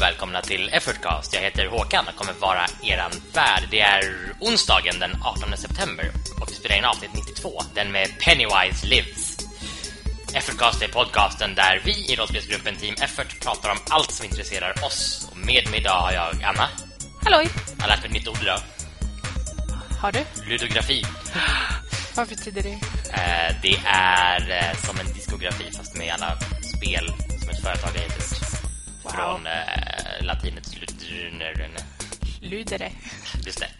och välkomna till Effortcast. Jag heter Håkan och kommer vara eran värd. Det är onsdagen den 18 september och vi spelar in avsnitt 92, den med Pennywise Lives. Effortcast är podcasten där vi i rollspelsgruppen Team Effort pratar om allt som intresserar oss. Och med mig idag har jag Anna. Halloj! Jag har lärt mig ett nytt ord idag. Har du? Ludografi. Vad betyder det? Eh, det är eh, som en diskografi fast med alla spel som ett företag har gett ut. Från eh, latinets ludruneren. Ludere. Just det.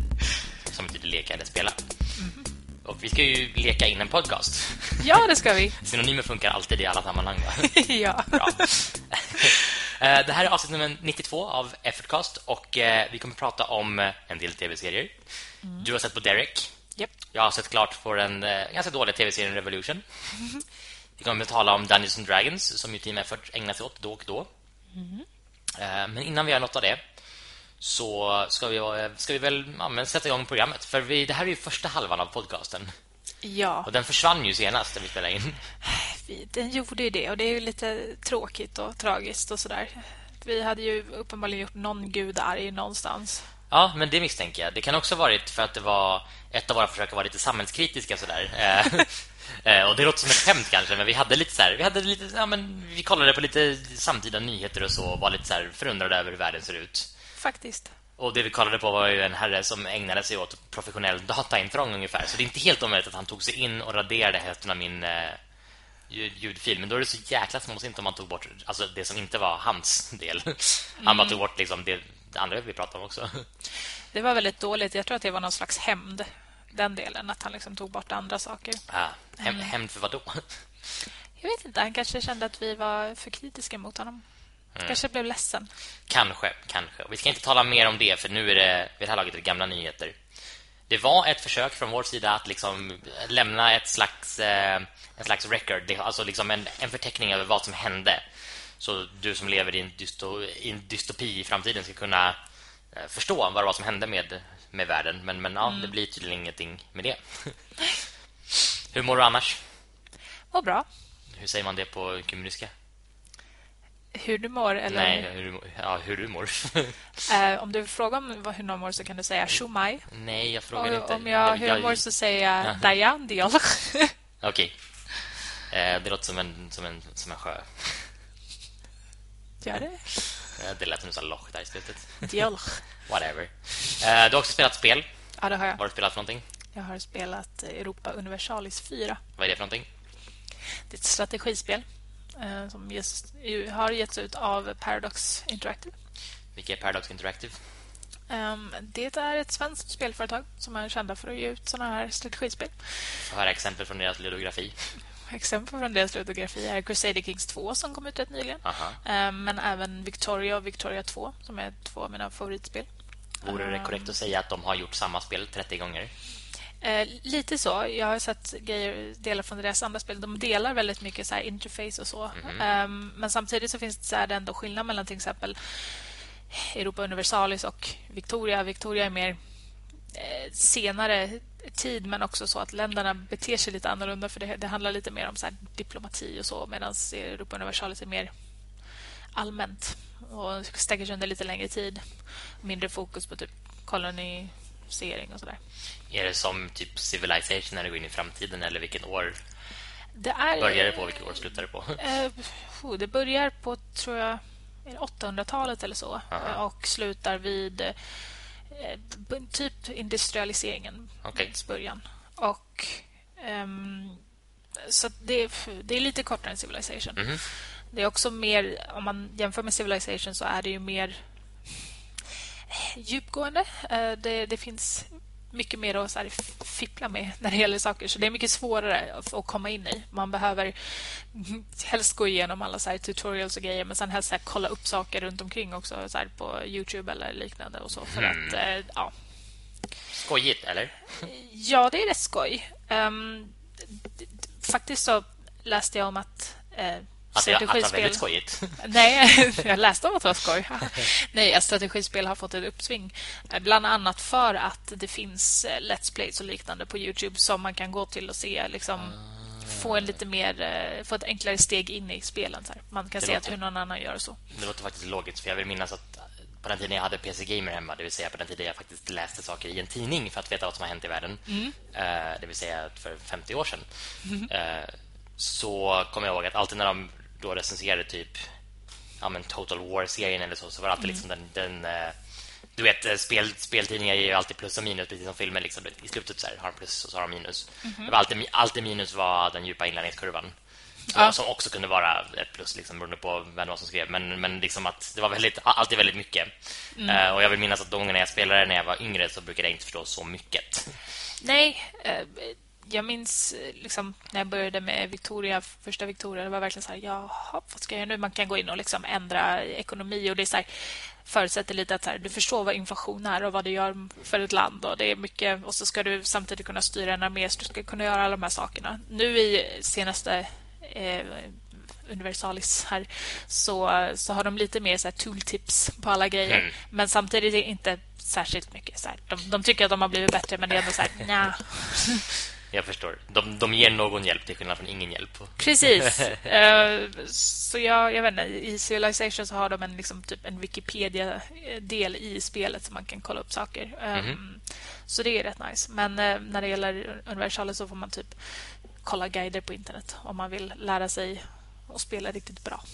Som betyder leka eller spela. Och vi ska ju leka in en podcast. Ja, det ska vi. Synonymer funkar alltid i alla sammanhang. Va? ja. Bra. Eh, det här är avsnitt nummer 92 av Effortcast och eh, vi kommer prata om en del tv-serier. Du har sett på Derek. Japp. Jag har sett klart för en ganska dålig tv-serien Revolution. Vi kommer att tala om Dungeons and Dragons som ju Team Effort ägnar sig åt då och då. Eh, Men innan vi gör något av det så ska vi, eh, ska vi väl ja, sätta igång programmet. För vi, det här är ju första halvan av podcasten. Ja, Och den försvann ju senast när vi spelade in. den gjorde ju det och det är ju lite tråkigt och tragiskt och sådär. Vi hade ju uppenbarligen gjort någon gud arg någonstans. Ja, men det misstänker jag. Det kan också ha varit för att det var ett av våra försök att vara lite samhällskritiska sådär. Eh, och det låter som ett skämt kanske, men vi hade lite så här, vi hade lite ja men vi kollade på lite samtida nyheter och så och var lite så här förundrade över hur världen ser ut. Faktiskt. Och det vi kollade på var ju en herre som ägnade sig åt professionell dataintrång ungefär. Så det är inte helt omöjligt att han tog sig in och raderade hälften av min eh, ljud- ljudfil. Men då är det så jäkla småsint om man tog bort alltså det som inte var hans del. Han bara tog bort liksom det, det andra vi pratade om också. Det var väldigt dåligt. Jag tror att det var någon slags hämnd. Den delen, att han liksom tog bort andra saker. Ah, häm, Hämnd för vad då? Jag vet inte, han kanske kände att vi var för kritiska mot honom. Kanske blev ledsen. Kanske, kanske. Vi ska inte tala mer om det för nu är det vid det här laget det gamla nyheter. Det var ett försök från vår sida att liksom lämna ett slags eh, en slags record, alltså liksom en, en förteckning över vad som hände. Så du som lever i en, dysto, i en dystopi i framtiden ska kunna eh, förstå vad det var som hände med, med världen. Men, men ja, det blir tydligen ingenting med det. Hur mår du annars? Vad bra. Hur säger man det på kumriska? Hur du mår, eller... Nej, hur, du mår- ja, hur du mår. Eh, om du frågar om hur någon mår så kan du säga Shumai. Nej, jag frågar inte. Och om jag hur jag mår så säger jag Dayan Diol. Okej. Eh, det låter som en, som en, som en sjö. Gör det? Eh, det lät som en loch där i slutet. Diol. Whatever. Eh, du har också spelat spel. Ja, det har Vad jag. har du spelat för någonting? Jag har spelat Europa Universalis 4. Vad är det för någonting? Det är ett strategispel eh, som just, ju- har getts ut av Paradox Interactive. Vilka är Paradox Interactive? Ehm, det är ett svenskt spelföretag som är kända för att ge ut såna här strategispel. Får höra exempel från deras ludografi. Exempel från deras ludografi är Crusader Kings 2 som kom ut rätt nyligen. Aha. Ehm, men även Victoria och Victoria 2 som är två av mina favoritspel. Vore det korrekt att säga att de har gjort samma spel 30 gånger? Eh, lite så. Jag har sett grejer, delar från deras andra spel. De delar väldigt mycket så här interface och så. Ehm, men samtidigt så finns det, så här, det ändå skillnad mellan till exempel Europa Universalis och Victoria. Victoria är mer eh, senare tid men också så att länderna beter sig lite annorlunda för det, det handlar lite mer om så diplomati och så medan Europa Universalis är mer allmänt och sträcker sig under lite längre tid. Mindre fokus på typ kolonisering och sådär. Är det som typ Civilization när det går in i framtiden eller vilket år Det är, börjar det på, vilket år slutar det på? Eh, oh, det börjar på, tror jag, är det 800-talet eller så. Aha. Och slutar vid typ industrialiseringen. Dess början. Och... ehm, så det, är- det är lite kortare än Civilization. Mhm. Det är också mer, om man jämför med Civilization så är det ju mer djupgående. Eh, Det, det finns mycket mer att så här fippla med när det gäller saker. Så det är mycket svårare att komma in i. Man behöver helst gå igenom alla så här tutorials och grejer men sen helst här kolla upp saker runt omkring också så här på Youtube eller liknande och så för Mm. att eh, ja, Skojigt, eller? Ja, det är rätt skoj. D- faktiskt så läste jag om att eh, Att det, att det strategispel... väldigt skojigt. Nej, jag läste om att det var skoj. Nej, att strategispel har fått ett uppsving. Eh, Bland annat för att det finns eh, Let's Plays och liknande på Youtube som man kan gå till och se liksom, få en lite mer eh, få ett enklare steg in i spelen så här. Man kan det se låter, att hur någon annan gör och så. Det låter faktiskt logiskt för jag vill minnas att på den tiden jag hade PC Gamer hemma, det vill säga på den tiden jag faktiskt läste saker i en tidning för att veta vad som har hänt i världen. Mm. det vill säga för 50 år sedan. Mm. så kommer jag ihåg att alltid när de då recenserade typ ja, men Total War-serien eller så, så var det alltid mm. liksom den, den du vet, eh, spel, speltidningar ger ju alltid plus och minus Precis som filmer liksom. I slutet så här, har de plus och så har de minus mm -hmm. det var alltid, alltid minus var den djupa inlärningskurvan ja. Som också kunde vara ett plus liksom, beroende på vem som skrev Men, men liksom att det var väldigt, alltid väldigt mycket mm. uh, Och jag vill minnas att de gångerna jag spelade när jag var yngre Så brukade jag inte förstå så mycket Nej, uh, jag minns liksom, när jag började med Victoria, första Victoria, det var verkligen så här, jaha, vad ska jag göra nu? Man kan gå in och liksom ändra ekonomi och det är så här, förutsätter lite att här, du förstår vad inflation är och vad det gör för ett land. Och, det är mycket, och så ska du samtidigt kunna styra en armé så du ska kunna göra alla de här sakerna. Nu i senaste eh, Universalis här så, så har de lite mer så här, tooltips på alla grejer. Mm. Men samtidigt inte särskilt mycket. Så här. De, de, tycker att de har blivit bättre men det är ändå så här, nja. Jag förstår. De, de ger någon hjälp till skillnad från ingen hjälp. Precis. uh, så jag, jag vet inte, i Civilization så har de en, liksom, typ en Wikipedia-del i spelet så man kan kolla upp saker. Um, mm -hmm. Så det är rätt nice. Men uh, när det gäller Universalis så får man typ kolla guider på internet om man vill lära sig att spela riktigt bra.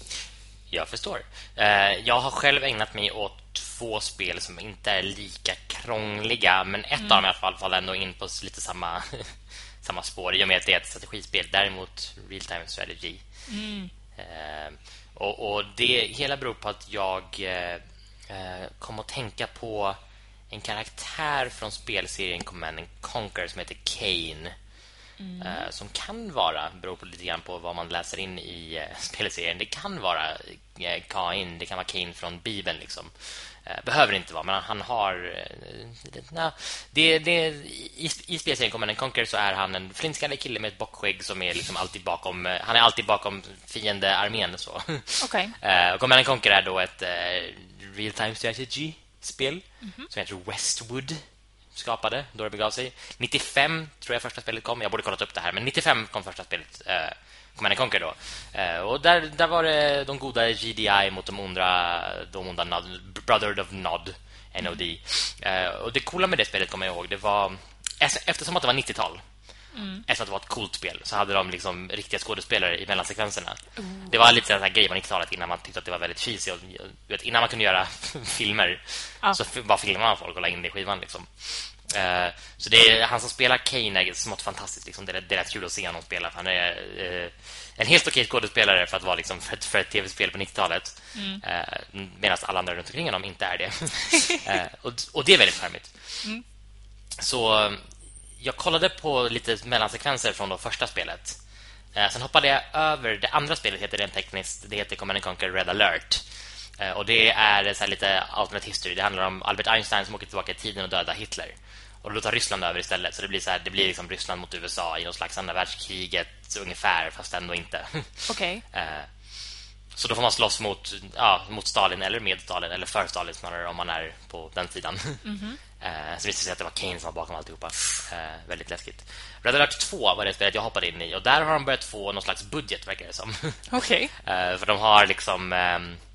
Jag förstår. Uh, jag har själv ägnat mig åt två spel som inte är lika krångliga men ett mm. av dem i alla fall faller ändå in på lite samma samma spår i och med att det är ett strategispel. Däremot real-time strategy. Mm. Eh, och, och, det hela beror på att jag eh, eh, kom att tänka på en karaktär från spelserien Command Conquer som heter Kane. Mm. Eh, som kan vara, beror på lite grann på vad man läser in i eh, spelserien. Det kan vara eh, Kain, det kan vara Kane från Bibeln liksom. Eh, behöver inte vara, men han har... Eh, na, det, det, I, i spelserien Command Conquer så är han en flintskallig kille med ett bockskägg som är liksom alltid bakom... Eh, han är alltid bakom fiendearmén. Så. Okay. uh, Command Conquer är då ett uh, real-time strategy-spel mm -hmm. som heter Westwood skapade då det begav sig. 95 tror jag första spelet kom. Jag borde kollat upp det här, men 95 kom första spelet. Uh, Command Conquer då. Eh, och där, där var det de goda GDI mot de onda, de onda Nod, Brother of Nod, NOD. Eh, och det coola med det spelet kommer jag ihåg, det var eftersom att det var 90-tal. Mm. Eftersom att det var ett coolt spel så hade de liksom riktiga skådespelare i mellansekvenserna. Mm. Det var lite sån här grej på 90-talet innan man tyckte att det var väldigt cheesy och, vet, innan man kunde göra filmer ja. så bara filmade man folk och la in det i skivan liksom. Uh, så det är han som spelar Kane är smått fantastiskt liksom. det, är, det är rätt kul att se honom spela han är uh, en helt okej skådespelare för att vara liksom för, ett, för ett tv-spel på 90-talet mm. uh, medan alla andra runt omkring honom inte är det och, och, det är väldigt charmigt mm. så jag kollade på lite mellansekvenser från det första spelet sen hoppade jag över det andra spelet heter rent tekniskt det heter Command Conquer Red Alert och det är så lite alternate history. Det handlar om Albert Einstein som åker tillbaka i tiden och dödar Hitler. Och då tar Ryssland över istället Så det blir så här, det blir liksom Ryssland mot USA I någon slags andra världskriget ungefär Fast ändå inte Okej okay. eh, Så då får man slåss mot, ja, mot Stalin Eller med Stalin Eller för Stalin snarare Om man är på den sidan mm -hmm. eh, Så visste sig att det var Kane som var bakom alltihopa eh, Väldigt läskigt Red Alert 2 var det spelet jag hoppade in i Och där har de börjat få någon slags budget Verkar det som Okej okay. eh, För de har liksom ehm, Eh,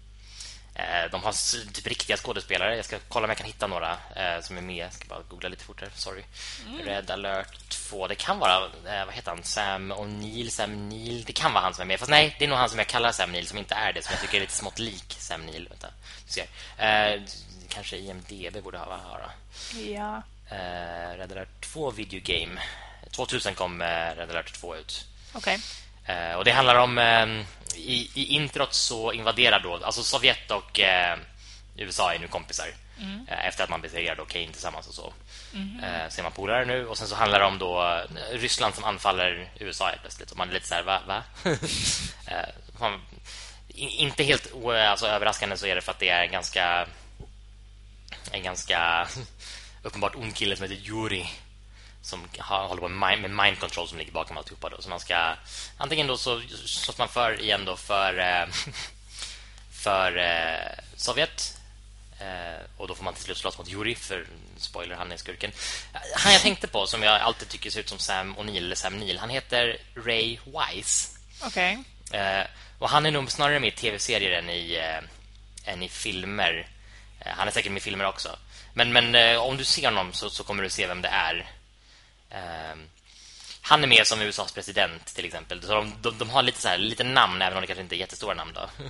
de har typ riktiga skådespelare. Jag ska kolla om jag kan hitta några eh, som är med. Jag ska bara googla lite fortare. Sorry. Mm. Red Alert 2. Det kan vara eh, vad heter han? Sam O'Neill, Sam Neill. Det kan vara han som är med. Fast nej, det är nog han som jag kallar Sam Neill som inte är det som jag tycker är lite smått lik Sam Neill. Vänta. Du ser. Eh, kanske IMDb borde ha höra. Ja. Eh, Red Alert 2 videogame. 2000 kom eh, Red Alert 2 ut. Okej. Okay. Och det handlar om ehm, i, i introt så invaderar då alltså Sovjet och eh, USA är nu kompisar. Mm. Eh, efter att man besegrar då Kane tillsammans och så. Mm. Eh, ser man polare nu och sen så handlar det om då eh, Ryssland som anfaller USA helt plötsligt och man är lite så här va va. eh, man, inte helt alltså, överraskande så är det för att det är en ganska en ganska uppenbart ond kille som heter Yuri som har, håller på med mind, med mind control som ligger bakom alltihopa då. Så man ska antingen då så slåss man för igen då för eh, för eh, Sovjet eh, och då får man till slut slåss mot Yuri för spoiler, han är skurken. Han jag tänkte på som jag alltid tycker ser ut som Sam O'Neill eller Sam Neill, han heter Ray Wise. Okej. Okay. Och han är nog snarare med i tv-serier än i, än i filmer. Han är säkert med i filmer också. Men, men om du ser honom så, så kommer du se vem det är. Eh, han är med som USAs president till exempel. Så de, de, de har lite så här, lite namn även om det kanske inte är jättestora namn då.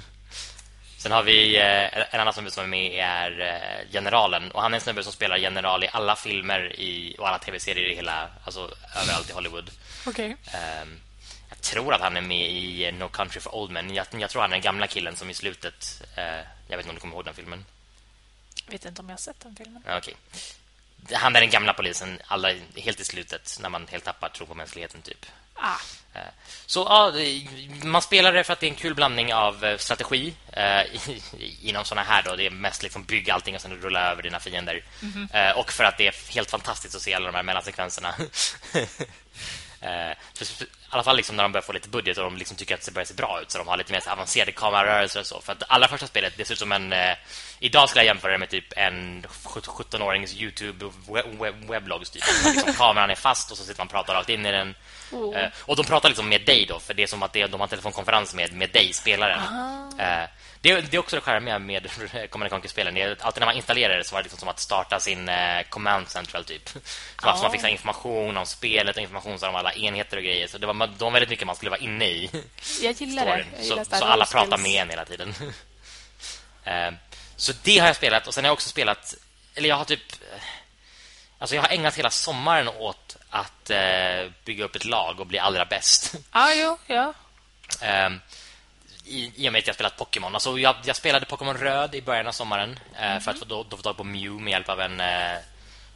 Sen har vi eh, en annan som är med är eh, generalen och han är en snubbe som spelar general i alla filmer i, och alla tv-serier i hela alltså överallt i Hollywood. Okej. Okay. Eh, jag tror att han är med i No Country for Old Men. Jag, jag tror han är den gamla killen som i slutet eh, jag vet inte om du kommer ihåg den filmen. Jag vet inte om jag har sett den filmen. Okej. Okay han är den gamla polisen alla helt i slutet när man helt tappar tro på mänskligheten typ. Ah. Eh, så ja, man spelar det för att det är en kul blandning av eh, strategi eh, inom såna här då. Det är mest liksom bygga allting och sen rulla över dina fiender. Mm -hmm. eh, och för att det är helt fantastiskt att se alla de här mellansekvenserna. eh, för, I alla fall liksom när de börjar få lite budget och de liksom tycker att det börjar se bra ut så de har lite mer avancerade kamerarörelser och så. För att allra första spelet det ser ut som en eh, idag skulle jag jämföra det med typ en 17-årings YouTube web typ. Liksom, kameran är fast och så sitter man och pratar rakt in i den. Oh. Eh, och de pratar liksom med dig då för det är som att det, de har en telefonkonferens med med dig spelaren. Eh, det, det, är också det charmiga med Command Conquer-spelen. Alltid när man installerar det så var det liksom som att starta sin eh, command central typ. Så oh. man fick information om spelet och information om alla enheter och grejer. Så det var, de var väldigt mycket man skulle vara inne i. Jag gillar storyn. det. Jag gillar så, så alla pratar med en hela tiden. eh, så det har jag spelat och sen har jag också spelat eller jag har typ alltså jag har ägnat hela sommaren åt att eh, bygga upp ett lag och bli allra bäst. Ah, jo, ja. Eh, i, I och med att jag spelat Pokémon. Alltså jag, jag spelade Pokémon Röd i början av sommaren eh, mm -hmm. för att då, då få tag på Mew med hjälp av en eh,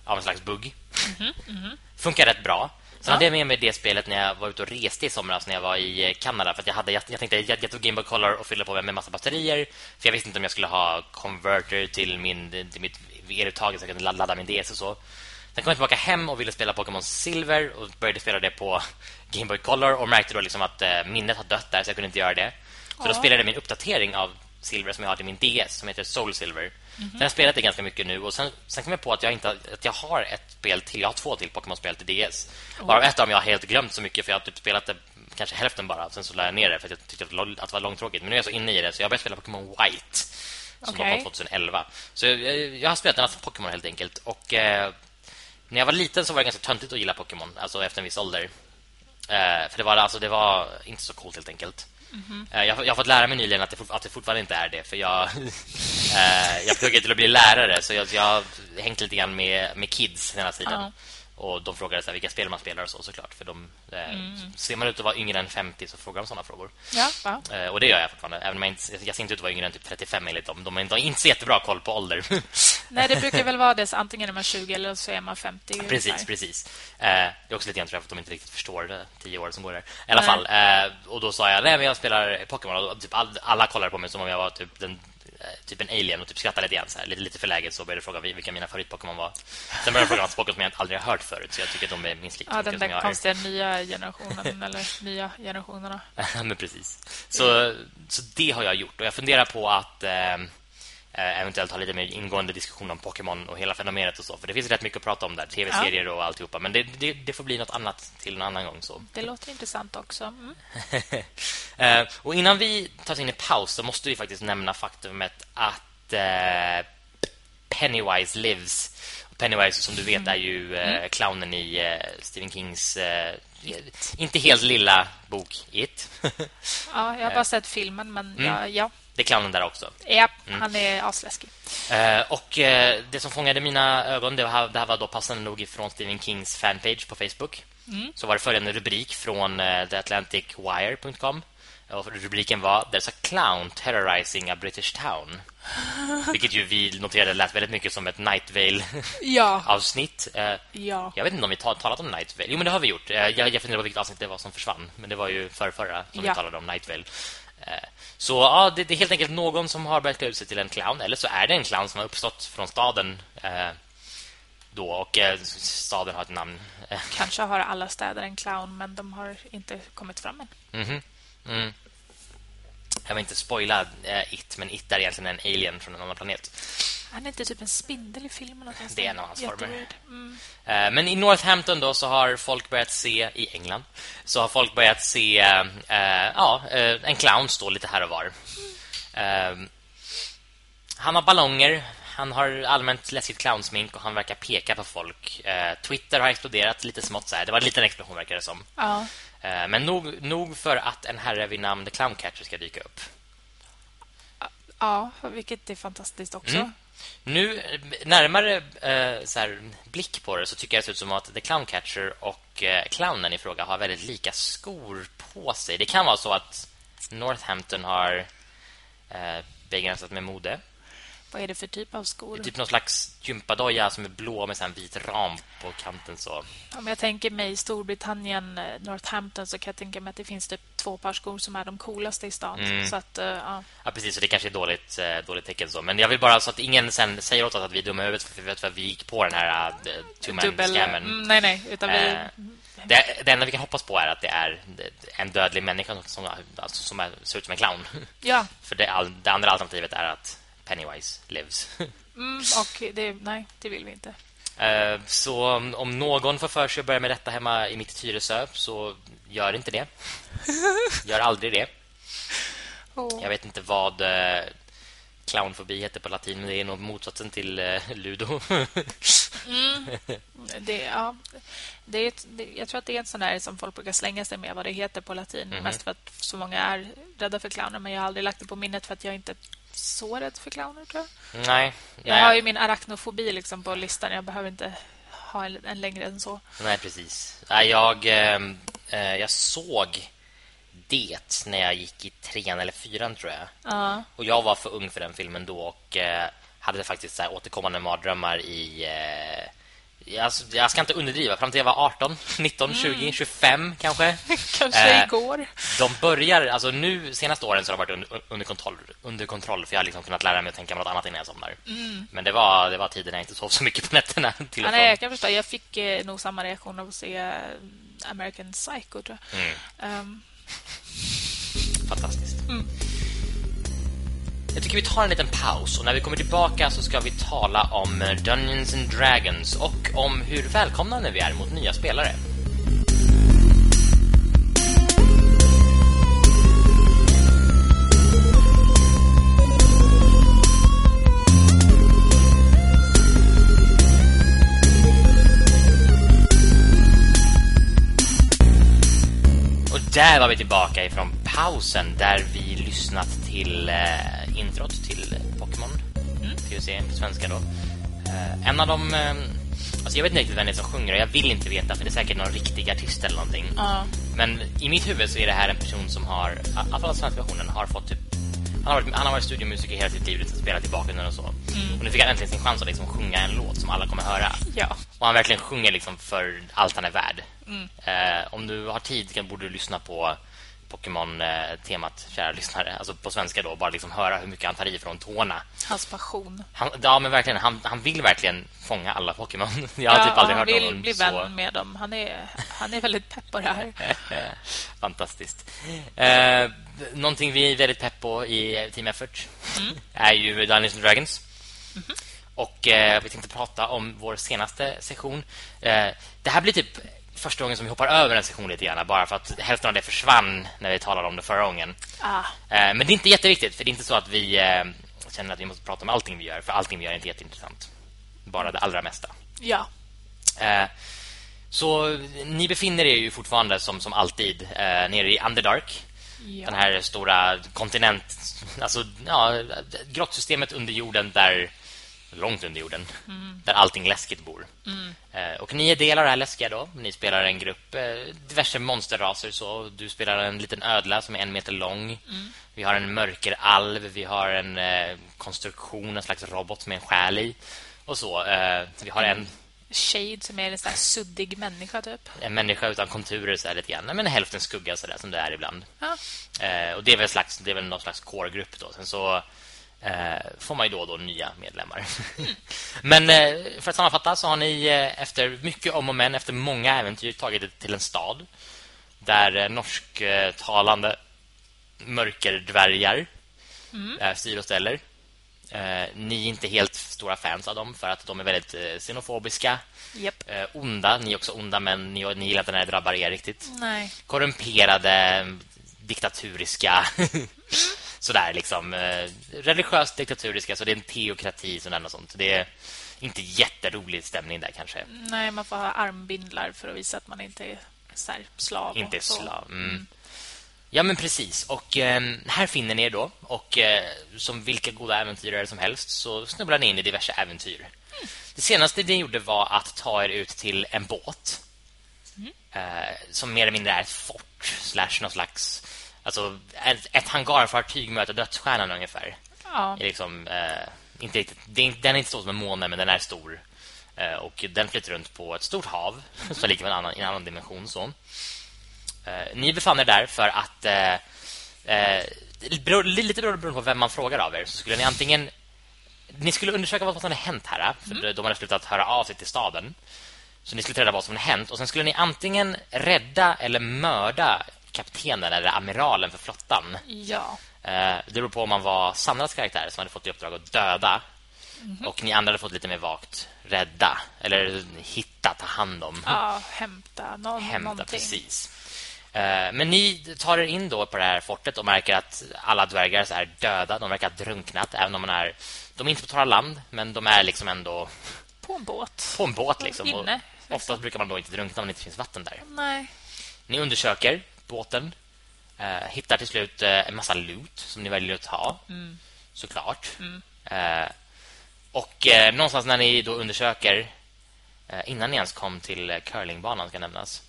av en slags bugg. Mm -hmm. Funkar rätt bra. Sen ja. hade jag med mig det spelet när jag var ute och reste i somras när jag var i eh, Kanada för jag hade jag, jag tänkte jag, jag tog Game Boy Color och fyllde på med en massa batterier för jag visste inte om jag skulle ha converter till min till mitt eluttag så jag kunde ladda min DS och så. Sen kom jag tillbaka hem och ville spela Pokémon Silver och började spela det på Game Boy Color och märkte då liksom att eh, minnet har dött där så jag kunde inte göra det. Så ja. då spelade jag min uppdatering av Silver som jag har till min DS som heter Soul Silver. Mm -hmm. Sen har jag spelat det ganska mycket nu och sen, sen kom jag på att jag inte att jag har ett spel till, jag har två till Pokémon-spel till DS. Oh. Bara ett av dem jag har helt glömt så mycket för jag har typ spelat det kanske hälften bara. Sen så lade jag ner det för att jag tyckte att det var långtråkigt. Men nu är jag så inne i det så jag började spela Pokémon White som okay. kom 2011. Så jag, jag har spelat en massa Pokémon helt enkelt och eh, när jag var liten så var det ganska töntigt att gilla Pokémon alltså efter en viss ålder. Eh, för det var alltså det var inte så coolt helt enkelt. Mm -hmm. jag, jag, har fått lära mig nyligen att det, att det fortfarande inte är det För jag, eh, jag pluggar till att bli lärare Så jag, jag har hängt lite grann med, med kids hela tiden uh -huh. Och de frågade så här, vilka spel man spelar och så såklart. För de, eh, mm. ser man ut att vara yngre än 50 så frågar de sådana frågor. Ja. Eh, Och det gör jag fortfarande. Även om jag, inte, jag ser inte ut att vara yngre än typ 35 enligt dem. De har inte så jättebra koll på ålder. Nej, det brukar väl vara det. Antingen är man 20 eller så är man 50 Precis, ungefär. precis eh, Det är också lite grann tror jag för att de inte riktigt förstår det 10 år som går där I alla nej. fall, eh, och då sa jag Nej, men jag spelar Pokémon. Och typ all, alla kollar på mig som om jag var typ den Eh, typ en alien och typ skrattade lite grann så här, lite lite för läget så började fråga vilka mina favoritpokémon var. Sen började jag fråga om Pokémon som jag aldrig har hört förut så jag tycker att de är minst lika Ja, den där konstiga nya generationen eller nya generationerna. Men precis. Så så det har jag gjort och jag funderar på att eh, Eh, eventuellt ha lite mer ingående diskussion om Pokémon och hela fenomenet och så. För det finns rätt mycket att prata om där, tv-serier ja. och alltihopa. Men det, det, det, får bli något annat till en annan gång. så. Det låter intressant också. Mm. uh, och innan vi tar in i paus så måste vi faktiskt nämna faktumet att uh, Pennywise lives. Pennywise som du vet mm. är ju uh, mm. clownen i Stephen Kings inte helt lilla bok It. ja, jag har bara sett filmen men mm. ja, ja. Det är clownen där också. Ja, mm. han är asläskig. Uh, och uh, det som fångade mina ögon, det, här, det här var då passande nog ifrån Stephen Kings fanpage på Facebook. Mm. Så var det följande rubrik från uh, theatlanticwire.com. Och rubriken var There's a clown terrorizing a British town. Vilket ju vi noterade lät väldigt mycket som ett Night Vale-avsnitt. Ja. ja. Jag vet inte om vi talat om Night Vale. Jo, men det har vi gjort. Jag, jag funderar på vilket avsnitt det var som försvann. Men det var ju för förra som ja. vi talade om Night Vale. Eh, så ja, det, det, är helt enkelt någon som har börjat klä ut sig till en clown Eller så är det en clown som har uppstått från staden eh, Då, och eh, staden har ett namn Kanske har alla städer en clown Men de har inte kommit fram än mm -hmm. mm. Jag vill inte spoila It Men It är egentligen en alien från en annan planet Han är inte typ en spindel i filmen. Det är en av hans former. Mm. Eh, men i Northampton då så har folk börjat se, i England, så har folk börjat se äh, ja, en clown stå lite här och var. Mm. Han har ballonger, han har allmänt läskigt clownsmink och han verkar peka på folk. Twitter har exploderat lite smått så här. Det var en liten explosion verkar det som. Ja. Men nog, nog för att en herre vid namn The Clowncatcher ska dyka upp. Ja, vilket är fantastiskt också. Mm. Nu, närmare eh, så här, blick på det så tycker jag det ser ut som att The Clowncatcher och eh, clownen i fråga har väldigt lika skor på sig. Det kan vara så att Northampton har eh, begränsat med mode. Vad är det för typ av skor? Typ någon slags gympadoja som är blå med en vit ram på kanten så. Om jag tänker mig Storbritannien, eh, Northampton så kan jag tänka mig att det finns typ två par skor som är de coolaste i stan. Mm. Så att, uh, ja. ja. precis. Så det kanske är dåligt, uh, dåligt tecken så. Men jag vill bara så att ingen sen säger åt oss att vi är dumma i huvudet för vi vet vad vi gick på den här uh, two-man-scammen. Mm, nej, nej. Utan vi... Det, det enda vi kan hoppas på är att det är en dödlig människa som, alltså, som är, ser ut som en clown. Ja. för det, det andra alternativet är att Pennywise lives. mm, och det, nej, det vill vi inte. Uh, så om någon får för sig att börja med detta hemma i mitt Tyresö så gör inte det. gör aldrig det. Oh. Jag vet inte vad uh, clownfobi heter på latin men det är nog motsatsen till uh, ludo. mm. det, ja, det är ett, det, jag tror att det är en sån där som folk brukar slänga sig med vad det heter på latin. Mm. Mest för att så många är rädda för clowner men jag har aldrig lagt det på minnet för att jag inte så rädd för clowner, tror jag. Nej. Jag har ju min arachnofobi liksom på listan. Jag behöver inte ha en, en längre än så. Nej, precis. Jag, ehm, eh, jag såg det när jag gick i trean eller fyran, tror jag. Uh. Och jag var för ung för den filmen då och eh, hade faktiskt så här återkommande mardrömmar i... Eh, Alltså, jag ska inte underdriva fram till jag var 18, 19, mm. 20, 25 kanske. kanske eh, igår. De börjar alltså nu senaste åren så har det varit under, under kontroll under kontroll för jag har liksom kunnat lära mig att tänka på något annat innan jag somnar. Mm. Men det var det var tiden jag inte sov så mycket på nätterna till ja, nej, jag kan förstå. Jag fick eh, nog samma reaktion av att se eh, American Psycho tror jag. Mm. Um. Fantastiskt. Mm. Jag tycker vi tar en liten paus och när vi kommer tillbaka så ska vi tala om eh, Dungeons and Dragons och om hur välkomnande vi är mot nya spelare. Och där var vi tillbaka ifrån pausen där vi lyssnat till eh, introt till Pokémon mm. PUC på svenska då. Uh, en av dem uh, alltså jag vet inte riktigt vem det är som sjunger och jag vill inte veta för det är säkert någon riktig artist eller någonting. Uh. Men i mitt huvud så är det här en person som har i alla fall svenska versionen har fått typ han har, varit, han har varit studiomusiker hela sitt liv och spelat i bakgrunden och så. Mm. Och nu fick han äntligen sin chans att liksom sjunga en låt som alla kommer höra. Ja. Och han verkligen sjunger liksom för allt han är värd. Mm. Eh, om du har tid kan, borde du lyssna på Pokémon-temat, kära lyssnare. Alltså på svenska då, bara liksom höra hur mycket han tar i från tårna. Hans passion. Han, ja, men verkligen. Han, han vill verkligen fånga alla Pokémon. Jag har ja, typ aldrig hört vill någon bli vän med dem. Han är, han är väldigt pepp på det här. Fantastiskt. Eh, någonting vi är väldigt pepp på i Team Effort mm. är ju Dungeons Dragons. Mm -hmm. Och eh, vi tänkte prata om vår senaste session. Eh, det här blir typ första gången som vi hoppar över en sektion lite grann bara för att hälften av det försvann när vi talade om det förra gången. Ah. Eh, men det är inte jätteviktigt för det är inte så att vi eh, känner att vi måste prata om allting vi gör för allting vi gör är inte jätteintressant. Bara det allra mesta. Ja. Eh, så ni befinner er ju fortfarande som, som alltid nere i Underdark. Ja. Den här stora kontinent alltså ja, grottsystemet under jorden där långt under jorden mm. där allting läskigt bor. Mm. Eh, och ni är delar av det här läskiga då. Ni spelar en grupp eh, diverse monsterraser så du spelar en liten ödla som är en meter lång. Mm. Vi har en mörkeralv, vi har en eh, konstruktion, en slags robot med en själ i och så. Eh, vi har en Shade som är en sån suddig människa typ. En människa utan konturer så här lite grann. Men hälften skugga så där som det är ibland. Ja. Eh, och det är väl slags det är väl någon slags core-grupp då. Sen så får man ju då och då nya medlemmar. men eh, för att sammanfatta så har ni eh, efter mycket om och men, efter många äventyr tagit det till en stad där eh, norsktalande mörkerdvärgar mm. eh, styr och ställer. Eh, ni är inte helt stora fans av dem för att de är väldigt eh, xenofobiska. Yep. Eh, onda, ni är också onda men ni, ni gillar inte när det drabbar er riktigt. Nej. Korrumperade, diktaturiska. Sådär liksom eh, religiöst diktaturiska så det är en teokrati sådär och sånt. Det är inte jätterolig stämning där kanske. Nej, man får ha armbindlar för att visa att man inte är så slav. Inte slav. Mm. Ja, men precis. Och eh, här finner ni er då. Och eh, som vilka goda äventyrare som helst så snubblar ni in i diverse äventyr. Det senaste ni gjorde var att ta er ut till en båt. Eh, som mer eller mindre är ett fort slash någon slags... Alltså, ett, ett hangarfartyg möter dödsstjärnan ungefär. Ja. Liksom, eh, inte riktigt, är, den är inte stor som en måne, men den är stor. Eh, och den flyter runt på ett stort hav som ligger i en annan, i en annan dimension. Så. Eh, ni befann er där för att... Eh, eh, beror, lite beroende på vem man frågar av er så skulle ni antingen... Ni skulle undersöka vad som hade hänt här, för de hade slutat höra av sig till staden. Så ni skulle på vad som hade hänt och sen skulle ni antingen rädda eller mörda kaptenen eller amiralen för flottan. Ja. Eh, Det beror på om man var Sandras karaktär som hade fått i uppdrag att döda. Och ni andra hade fått lite mer vagt rädda. Eller hitta, ta hand om. ja, hämta någon, Hämta, någonting. precis. Eh, Men ni tar er in då på det här fortet och märker att alla dvärgar är döda. De verkar ha drunknat, även om man är... De är inte på torra land, men de är liksom ändå På en båt. på en båt. Liksom. Inne, Oftast brukar man då inte drunkna om det inte finns vatten där. Nej. Ni undersöker båten. Eh, hittar till slut eh, en massa loot som ni väljer att ta. Såklart. Eh, och eh, någonstans när ni då undersöker innan ni ens kom till curlingbanan ska nämnas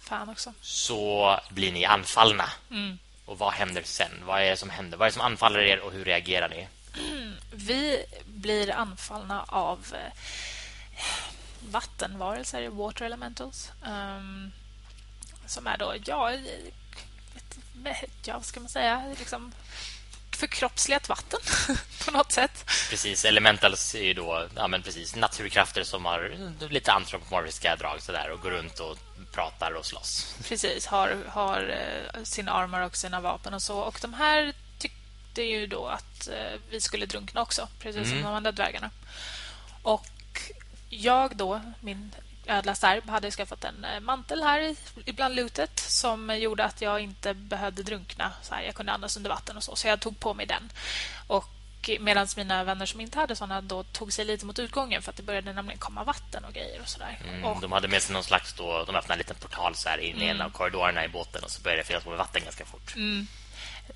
Fan också. så blir ni anfallna. Mm. Och vad händer sen? Vad är det som händer? Vad är det som anfaller er och hur reagerar ni? Vi blir anfallna av vattenvarelser, water elementals. ehm, som är då, ja, ja, vad ska man säga, liksom förkroppsligat vatten på något sätt. Precis, elementals är ju då ja, men precis, naturkrafter som har lite antropomorfiska drag så där, och går runt och pratar och slåss. Precis, har, har eh, sin armor och sina vapen och så. Och de här tyckte ju då att eh, vi skulle drunkna också, precis som de andra dvärgarna. Och jag då, min ödla Serb, hade skaffat en eh, mantel här ibland lootet som gjorde att jag inte behövde drunkna. Så här, jag kunde andas under vatten och så, så jag tog på mig den. Och medan mina vänner som inte hade såna då tog sig lite mot utgången för att det började nämligen komma vatten och grejer och sådär. Mm, och, De hade med sig någon slags då, de öppnade en liten portal så här in i en av korridorerna i båten och så började det fyllas på med vatten ganska fort.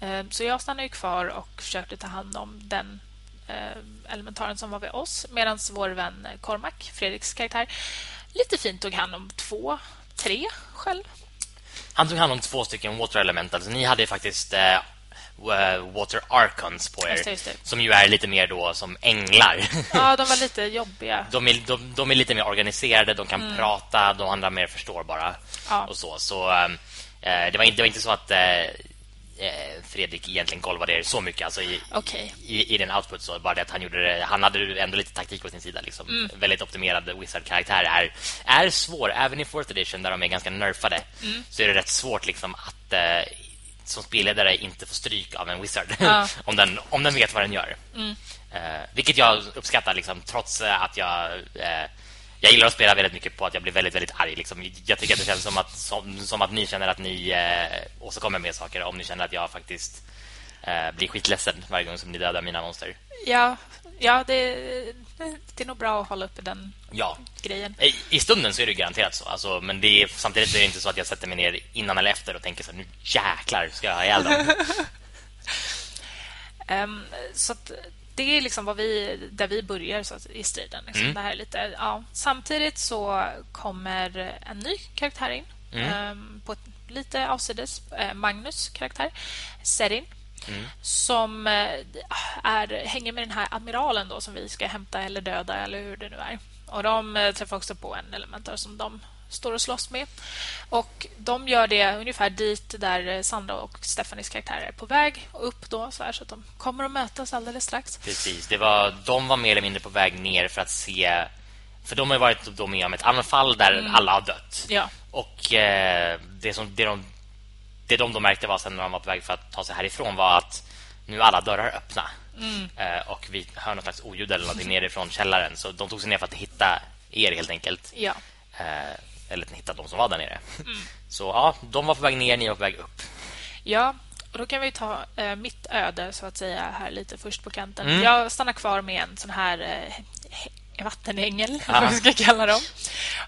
Eh, Så jag stannade kvar och försökte ta hand om den eh, elementaren som var vid oss medan vår vän Cormac, Fredriks karaktär, lite fint tog hand om två, tre själv. Han tog hand om två stycken Water Elementals. Ni hade faktiskt eh, eh, Water Archons på er. Just det, just det. Som ju är lite mer då som änglar. Ja, de var lite jobbiga. De är, de, de är lite mer organiserade, de kan prata, de andra mer förstår bara. Mm. Ja. Och så. så eh, det, var inte, det var inte så att eh, eh, Fredrik egentligen golvade er så mycket alltså i, Okej. i, i den output så bara det att han gjorde det, han hade ändå lite taktik på sin sida liksom. Mm. Väldigt optimerad wizard-karaktär är, är svår även i 4th edition där de är ganska nerfade. Mm. Så är det rätt svårt liksom att eh, som spelledare inte få stryk av en wizard Ja. Mm. om, den, om den vet vad den gör. Eh, vilket jag uppskattar liksom, trots eh, att jag eh, jag gillar att spela väldigt mycket på att jag blir väldigt, väldigt arg. Liksom. Jag tycker att det känns som att, som, som att ni känner att ni eh, åstadkommer mer saker om ni känner att jag faktiskt eh, blir skitledsen varje gång som ni dödar mina monster. Ja, ja det, det är nog bra att hålla uppe den Ja, grejen. i, i stunden så är det garanterat så. Alltså, men det är, samtidigt är det inte så att jag sätter mig ner innan eller efter och tänker så här, nu jäklar ska jag ha ihjäl dem. Ehm, så att det är liksom vad vi, där vi börjar så att, i striden. Liksom. Mm. Det här är lite, ja. Samtidigt så kommer en ny karaktär in Mm. ehm, på ett lite avsides. Eh, Magnus karaktär, Serin. Mm. Som eh, är, hänger med den här admiralen då som vi ska hämta eller döda eller hur det nu är. Och de eh, träffar också på en elementar som de står och slåss med. Och de gör det ungefär dit där eh, Sandra och Stefanis karaktärer är på väg och upp då så, här, så att de kommer att mötas alldeles strax. Precis, det var, de var mer eller mindre på väg ner för att se... För de har varit då med om ett anfall där alla har dött. Ja. Och eh, det, som, det, de, det de då märkte var sen när de var på väg för att ta sig härifrån var att nu är alla dörrar öppna. Mm. Uh, och vi hör något slags oljud eller någonting nerifrån källaren. Så de tog sig ner för att hitta er helt enkelt. Ja. Eller hitta de som var där nere. Mm. Så ja, de var på väg ner, ni var på väg upp. Ja, och då kan vi ta eh, mitt öde så att säga här lite först på kanten. Mm. Jag stannar kvar med en sån här eh, vattenängel, vad vi ska kalla dem.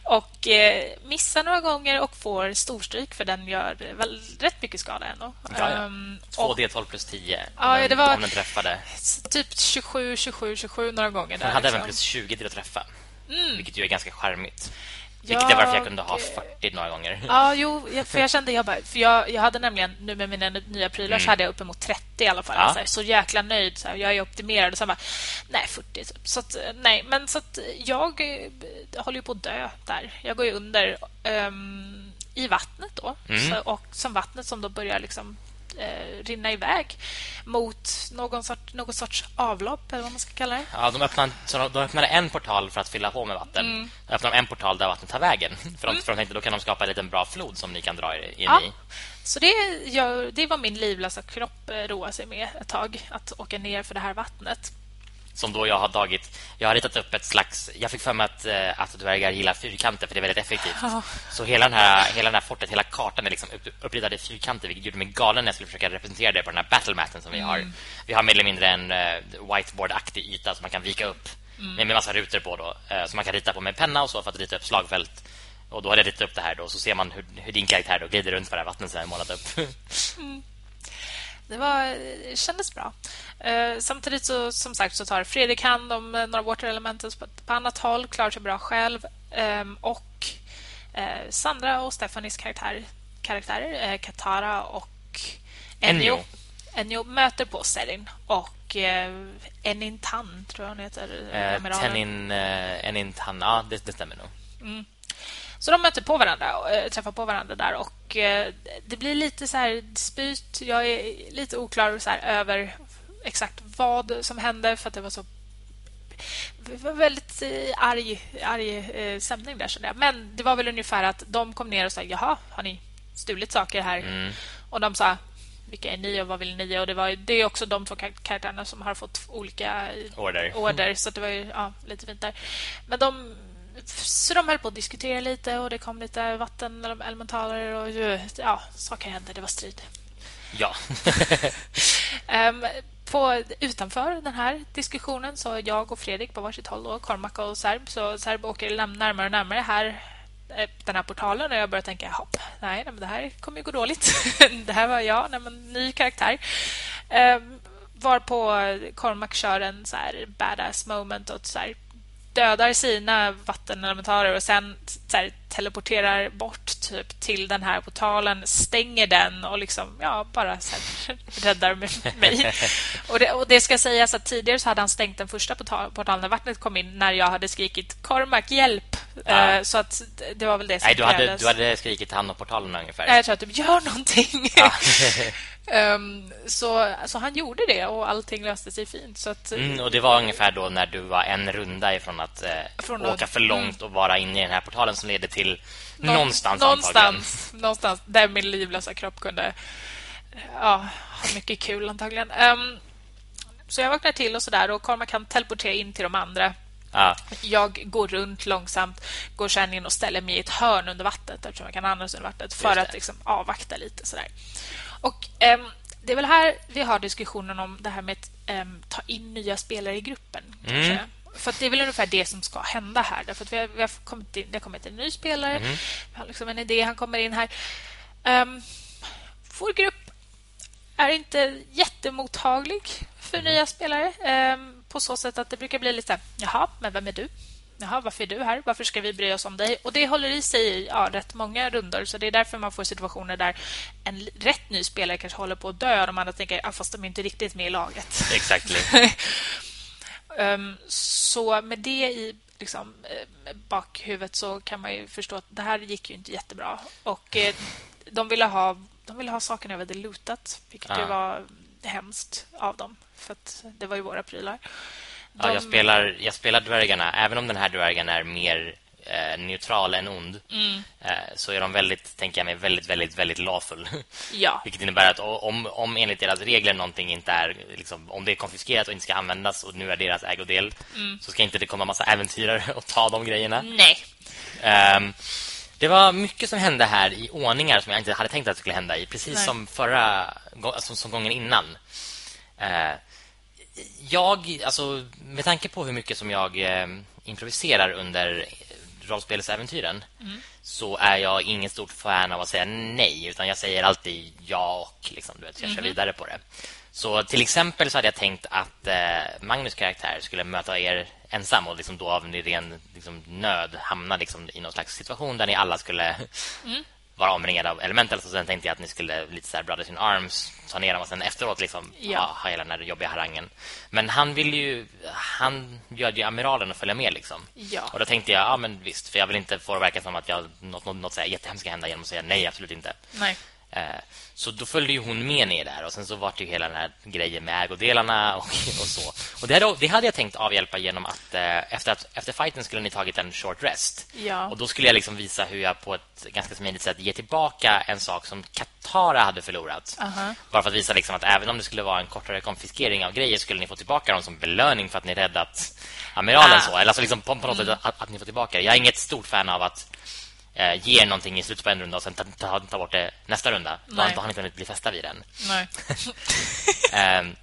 Och eh, missar några gånger och får storstryk för den gör väl rätt mycket skada ändå. Ja, ja. Um, 2D12 plus 10 ja, den, det var om den träffade. Typ 27, 27, 27 några gånger. Den hade liksom. även plus 20 till att träffa. Mm. Vilket ju är ganska charmigt. Vilket är varför jag kunde ha 40 några gånger. Ja, jo, för jag kände jag bara, för jag, jag hade nämligen nu med mina nya prylar mm. så hade jag uppemot 30 i alla fall. Ja. Så, här, så jäkla nöjd. Så här, jag är optimerad och så bara, nej 40 typ. Så att, nej, men så att jag eh, håller ju på att dö där. Jag går ju under um, i vattnet då. Mm. Så, och som vattnet som då börjar liksom eh, rinna iväg mot någon sorts, någon sorts avlopp eller vad man ska kalla det. Ja, de öppnade, så de, de öppnade en portal för att fylla på med vatten. Mm. De öppnade en portal där vattnet tar vägen. För, mm. för de tänkte då kan de skapa en liten bra flod som ni kan dra er in ja. i. Så det, jag, det var min livlösa kropp eh, roa sig med ett tag. Att åka ner för det här vattnet som då jag har tagit Jag har ritat upp ett slags Jag fick för mig att, äh, att dvärgar gillar fyrkanter för det är väldigt effektivt. Oh. Så hela den här hela den här fortet, hela kartan är liksom upp, uppritad i fyrkanter vilket gjorde mig galen när jag skulle försöka representera det på den här battlematten som vi har. Mm. Vi har mer eller mindre en uh, whiteboard-aktig yta som man kan vika upp mm. med, med massa rutor på då uh, som man kan rita på med penna och så för att rita upp slagfält. Och då har jag ritat upp det här då så ser man hur, hur din karaktär då glider runt på det här vattnet som jag målat upp. mm. Det, var, det kändes bra. Eh, samtidigt så som sagt så tar Fredrik hand om eh, några water elementals på, på annat håll, klarar sig bra själv. Eh, och eh, Sandra och Stefanis karaktär, karaktärer, eh, Katara och Enjo. Enjo möter på Serin och eh, Enintan tror jag hon heter. Eh, Tenin, Enintan, ja det, det stämmer nog. Mm. Så de möter på varandra och äh, träffar på varandra där och äh, det blir lite så här dispyt. Jag är lite oklar så över exakt vad som hände för att det var så det var väldigt eh, arg, arg eh, stämning där. Så Men det var väl ungefär att de kom ner och sa Jaha, har ni stulit saker här? Mm. Och de sa vilka är ni och vad vill ni? Och det, var, det är också de två karaktärerna som har fått olika order. order så det var ju ja, lite fint där. Men de så de höll på att diskutera lite och det kom lite vattenelementaler och ja, saker hände. Det var strid. Ja. um, på, utanför den här diskussionen så jag och Fredrik på varsitt håll och Cormac och Serb så Serb åker närmare och närmare här eh, den här portalen och jag börjar tänka hopp, nej, nej men det här kommer ju gå dåligt. det här var jag, nej, men ny karaktär. Um, varpå Cormac kör en så här badass moment och så här dödar sina vattenelementarer och sen här, teleporterar bort typ till den här portalen, stänger den och liksom ja, bara så här, räddar mig. och, det, och det ska sägas att tidigare så hade han stängt den första portalen när vattnet kom in när jag hade skrikit Cormac, hjälp! Ja. Uh, så att det var väl det som Nej, du hade, du hade skrikit han och portalen ungefär. Jag tror att typ, gör någonting! Ja. Um, så, så han gjorde det och allting löste sig fint. Så att, mm, och det var ungefär då när du var en runda ifrån att eh, från åka för långt mm. och vara inne i den här portalen som leder till Nå någonstans Någonstans, någonstans där min livlösa kropp kunde ja, ha mycket kul antagligen. Um, så jag vaknar till och sådär och Cormac kan teleportera in till de andra. Ah. Jag går runt långsamt, går sen in och ställer mig i ett hörn under vattnet eftersom jag kan andas under vattnet för att liksom, avvakta lite sådär. Och um, det är väl här vi har diskussionen om det här med att um, ta in nya spelare i gruppen. Mm. För det är väl ungefär det som ska hända här. Därför att vi har, vi har kommit in, det har kommit en ny spelare. Mm. Vi har liksom en idé, han kommer in här. Um, vår grupp är inte jättemottaglig för mm. nya spelare. Um, på så sätt att det brukar bli lite så här, jaha, men vem är du? Jaha, varför är du här? Varför ska vi bry oss om dig? Och det håller i sig i ja, rätt många rundor. Så det är därför man får situationer där en rätt ny spelare kanske håller på att dö och de andra tänker, ja, fast de är inte riktigt med i laget. Exakt. um, så med det i liksom, eh, bakhuvudet så kan man ju förstå att det här gick ju inte jättebra. Och eh, de ville ha de ville ha sakerna över det lutat, vilket ja. ju var hemskt av dem. För det var ju våra prylar. Ja, jag, spelar, jag spelar dvärgarna, även om den här dvärgen är mer eh, neutral än ond Mm. eh, så är de väldigt, tänker jag mig, väldigt, väldigt, väldigt lawful. Ja. Vilket innebär att om, om enligt deras regler någonting inte är liksom, om det är konfiskerat och inte ska användas och nu är deras ägodel Mm. så ska inte det komma massa äventyrare och ta de grejerna. Nej. Ehm, det var mycket som hände här i ordningar som jag inte hade tänkt att det skulle hända i. Precis Nej. som förra gå- alltså, som gången innan. Eh, jag, alltså, med tanke på hur mycket som jag eh, improviserar under rollspelsäventyren så är jag ingen stort fan av att säga nej utan jag säger alltid ja och liksom, du vet, jag kör vidare på det. Så till exempel så hade jag tänkt att eh, Magnus karaktär skulle möta er ensam och liksom då av en ren liksom, nöd hamna liksom, i någon slags situation där ni alla skulle vara omringade av elementals och sen tänkte jag att ni skulle lite så här brothers in arms ta ner dem och sen efteråt liksom Ja. ha, ha hela den här jobbiga harangen. Men han vill ju han bjöd ju amiralen att följa med liksom. Ja. Och då tänkte jag ja men visst för jag vill inte få det verka som att jag något något, något så här jättehemskt ska hända genom att säga nej absolut inte. Nej. Eh, Så då följde ju hon med ner där och sen så var det ju hela den här grejen med ägodelarna och, och så. Och det hade, det hade jag tänkt avhjälpa genom att eh, efter, att efter fighten skulle ni tagit en short rest. Ja. Och då skulle jag liksom visa hur jag på ett ganska smidigt sätt ger tillbaka en sak som Katara hade förlorat. Aha. Bara för att visa liksom att även om det skulle vara en kortare konfiskering av grejer skulle ni få tillbaka dem som belöning för att ni räddat amiralen Ah. så. Eller alltså liksom på, på något sätt att, att ni får tillbaka det. Jag är inget stort fan av att eh, ge er någonting i slutet på en runda och sen ta, ta, ta bort det nästa runda. Då, har ni inte hunnit bli fästa vid den. Ehm,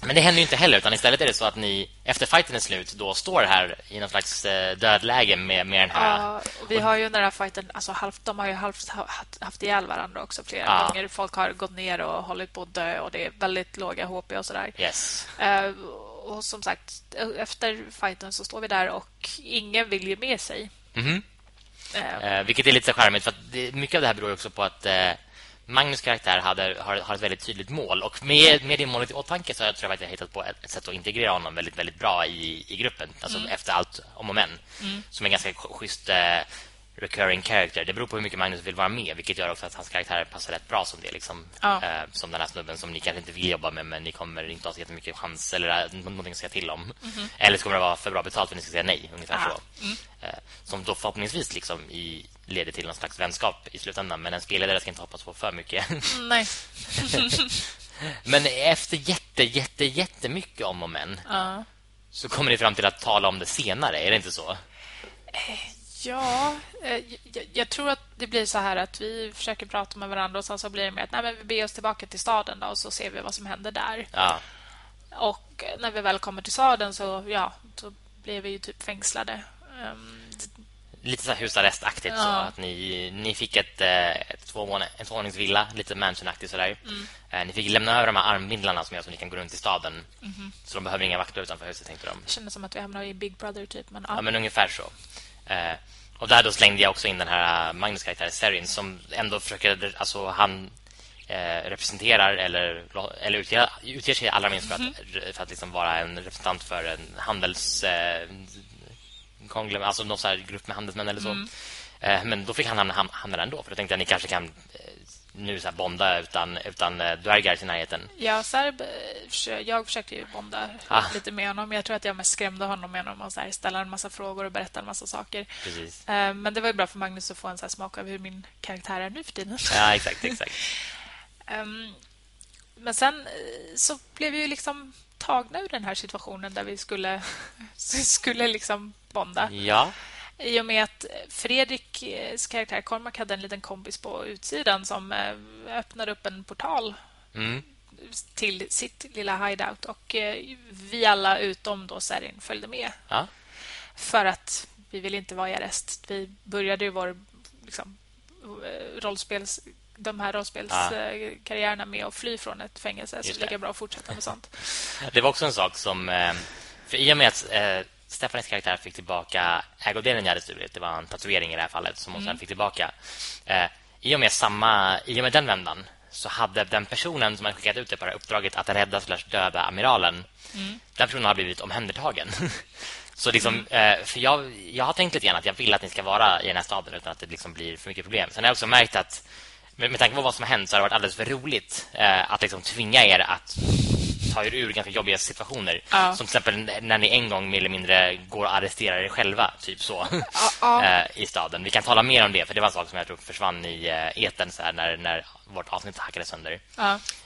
men det händer ju inte heller utan istället är det så att ni efter fighten är slut då står här i någon slags eh, dödläge med, med den här Ja, vi har ju den här fighten, alltså halvt, de har ju halvt haft, haft ihjäl varandra också flera Ja. gånger. Folk har gått ner och hållit på att dö och det är väldigt låga HP och sådär. Yes. Eh, och som sagt, efter fighten så står vi där och ingen vill ge med sig. Mhm. Eh, Eh, vilket är lite så charmigt för att det, mycket av det här beror också på att eh, Magnus karaktär hade, har, har ett väldigt tydligt mål. Och med, med det målet i åtanke så jag tror jag att jag hittat på ett, ett sätt att integrera honom väldigt, väldigt bra i, i gruppen. Alltså efter allt om och men. Som är ganska sch- schysst eh, recurring character. Det beror på hur mycket Magnus vill vara med vilket gör också att hans karaktär passar rätt bra som det liksom, Ja. eh, som den här snubben som ni kanske inte vill jobba med men ni kommer inte ha så jättemycket chans eller eh, någonting att säga till om. Eller så kommer det vara för bra betalt för att ni ska säga nej ungefär Ah. så. Eh, som då förhoppningsvis liksom i, leder till någon slags vänskap i slutändan. Men en spelledare ska inte hoppas på för mycket. nej. men efter jätte, jätte, jättemycket om och men Ja. så kommer ni fram till att tala om det senare. Är det inte så? Ja, eh, jag, jag tror att det blir så här att vi försöker prata med varandra och sen så blir det mer att nej, men vi beger oss tillbaka till staden då, och så ser vi vad som händer där. Ja, Och när vi väl kommer till staden så, ja, så blir vi ju typ fängslade. Ehm, lite så här husarrestaktigt så Ja. att ni, ni fick ett, eh, ett tvåvåning, en tvåvåningsvilla, lite mansionaktigt sådär. Eh, Ni fick lämna över de här armbindlarna som gör så ni kan gå runt i staden. Så de behöver inga vakter utanför huset tänkte de. det kändes som att vi hamnade i Big Brother typ, men Ja, ja. men ungefär så. Eh, och där då slängde jag också in den här Magnus karaktär Serin som ändå försöker, alltså han eh, representerar eller, eller utger, utger sig allra minst för att, för att liksom vara en representant för en handels eh, konglem, alltså någon grupp med handelsmän eller så. Eh, men då fick han hamna, ham- hamna där ändå för då tänkte jag ni kanske kan eh, nu så bonda utan, utan eh, dvärgar i närheten. Ja, Serb, eh, jag försökte ju bonda Ah. lite med honom. Jag tror att jag mest skrämde honom genom att så här, ställa en massa frågor och berätta en massa saker. Precis. Eh, Men det var ju bra för Magnus att få en så smak av hur min karaktär är nu för tiden. Ja, exakt, exakt. Ehm, Men sen så blev vi ju liksom tagna ur den här situationen där vi skulle, skulle liksom bonda. Ja, I och med att Fredriks karaktär Cormac hade en liten kompis på utsidan som eh, öppnade upp en portal mm. till sitt lilla hideout. Och eh, vi alla utom då Serin följde med. ja. För att vi ville inte vara i arrest. Vi började ju vår liksom, eh, rollspels, de här rollspelskarriärerna med att fly från ett fängelse. Så det är lika bra att fortsätta med sånt. Det var också en sak som... eh, För i och med att eh, Stefanis karaktär fick tillbaka ägodelen jag hade stulit, det var en tatuering i det här fallet som hon sen fick tillbaka. Eh, I och med samma, i och med den vändan så hade den personen som hade skickat ut det på det uppdraget att rädda slash döda amiralen, den personen har blivit omhändertagen. Så liksom, eh, för jag, jag har tänkt lite grann att jag vill att ni ska vara i den här staden utan att det liksom blir för mycket problem. Sen har jag också märkt att med, med tanke på vad som har hänt så har det varit alldeles för roligt eh, att liksom tvinga er att ta er ur ganska jobbiga situationer. Ja. Som till exempel när ni en gång mer eller mindre går och arresterar er själva, typ så, Ja, eh, i staden. Vi kan tala mer om det, för det var en sak som jag tror försvann i eh, eten så här, när, när vårt avsnitt hackades sönder.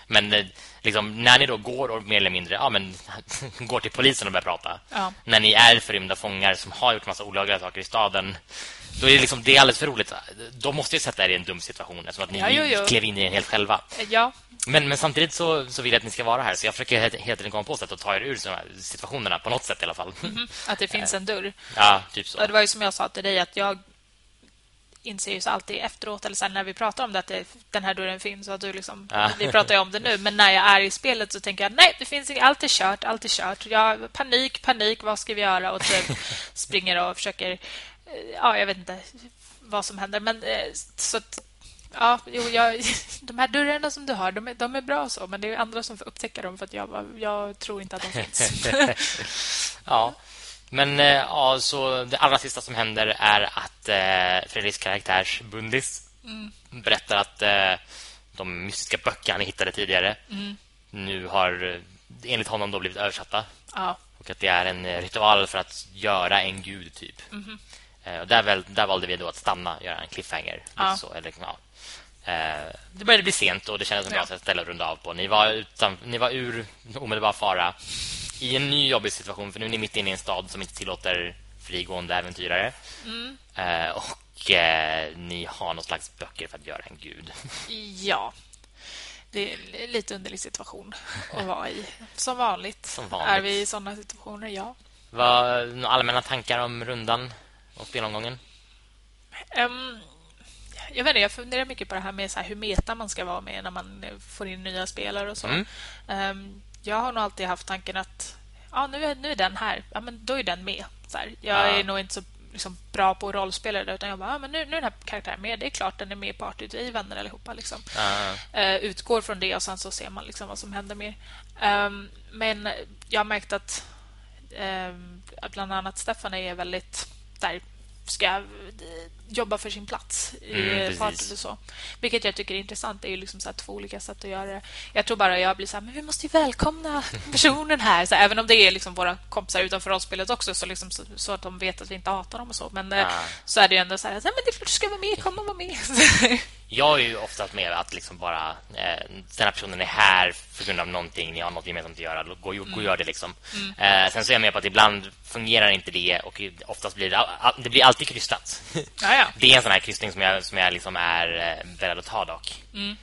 Men eh, liksom, när ni då går och mer eller mindre ja, men, går till polisen och börjar prata. När ni är förrymda fångar som har gjort massa olagliga saker i staden. Då är det, liksom, det är alldeles för roligt. Då måste jag sätta er i en dum situation eftersom att ni Ja, jo, jo. klev in i den helt själva. Ja, Men, men samtidigt så, så vill jag att ni ska vara här. Så jag försöker helt, helt enkelt komma på sätt att ta er ur såna här situationerna på något sätt i alla fall. att det finns en dörr. Ja, typ så. Och det var ju som jag sa till dig att jag inser ju alltid efteråt eller sen när vi pratar om det att det, den här dörren finns och att du liksom, Ja. vi pratar ju om det nu men när jag är i spelet så tänker jag nej, det finns inget, allt är kört, allt är kört. Jag, panik, panik, vad ska vi göra? Och typ springer och försöker eh, ja, jag vet inte vad som händer men eh, så att Ja, jo, jag, de här dörrarna som du har, de är, de är bra så, men det är andra som får upptäcka dem för att jag, jag tror inte att de finns. ja. Men eh, ja, så det allra sista som händer är att eh, Fredriks karaktärs Bundis berättar att eh, de mystiska böcker han hittade tidigare nu har eh, enligt honom då blivit översatta ja, och att det är en ritual för att göra en gud typ. Eh, och där, väl, där valde vi då att stanna, göra en cliffhanger. Ja. Så, eller, ja. eh, det började bli sent och det kändes som bra Ja. sätt att ställa och runda av på. Ni var, utan, ni var ur omedelbar fara i en ny jobbig situation för nu är ni mitt inne i en stad som inte tillåter frigående äventyrare. Eh, och eh, ni har någon slags böcker för att göra en gud. Ja. Det är en lite underlig situation att vara i. Som vanligt. Som vanligt. Är vi i sådana situationer, ja. Vad allmänna tankar om rundan och spelomgången? Ehm, jag vet inte, jag funderar mycket på det här med så här, hur meta man ska vara med när man eh, får in nya spelare och så. Mm. Ehm, jag har nog alltid haft tanken att ja, nu, är, nu är den här. Ja, men då är den med. Så här, jag Ja. är nog inte så liksom, bra på rollspelare utan jag bara, ja, men nu, nu är den här karaktären med. Det är klart den är med i partyt. Vi är vänner allihopa. Liksom. Ja. Eh, utgår från det och sen så ser man liksom vad som händer mer. Ehm, men jag har märkt att att bland annat Stefan är väldigt där ska eh, jobba för sin plats i Mm, mm, partyt och så. Vilket jag tycker är intressant. Det är ju liksom så här två olika sätt att göra det. Jag tror bara jag blir så här, men vi måste ju välkomna personen här. Så även om det är liksom våra kompisar utanför rollspelet också så, liksom så, så att de vet att vi inte hatar dem och så. Men eh, Ja. så är det ju ändå så här, "Nej, men det är klart du ska vara med, kom och vara med. Jag är ju oftast med att liksom bara eh, den här personen är här för grund av någonting, ni har något gemensamt att göra, gå, gå Mm. och gör det liksom. Eh, sen så är jag med på att ibland fungerar inte det och oftast blir det, det blir alltid krystat. ja, ja. det är en sån här krystning som jag, som jag liksom är eh, beredd att ta dock. Mm.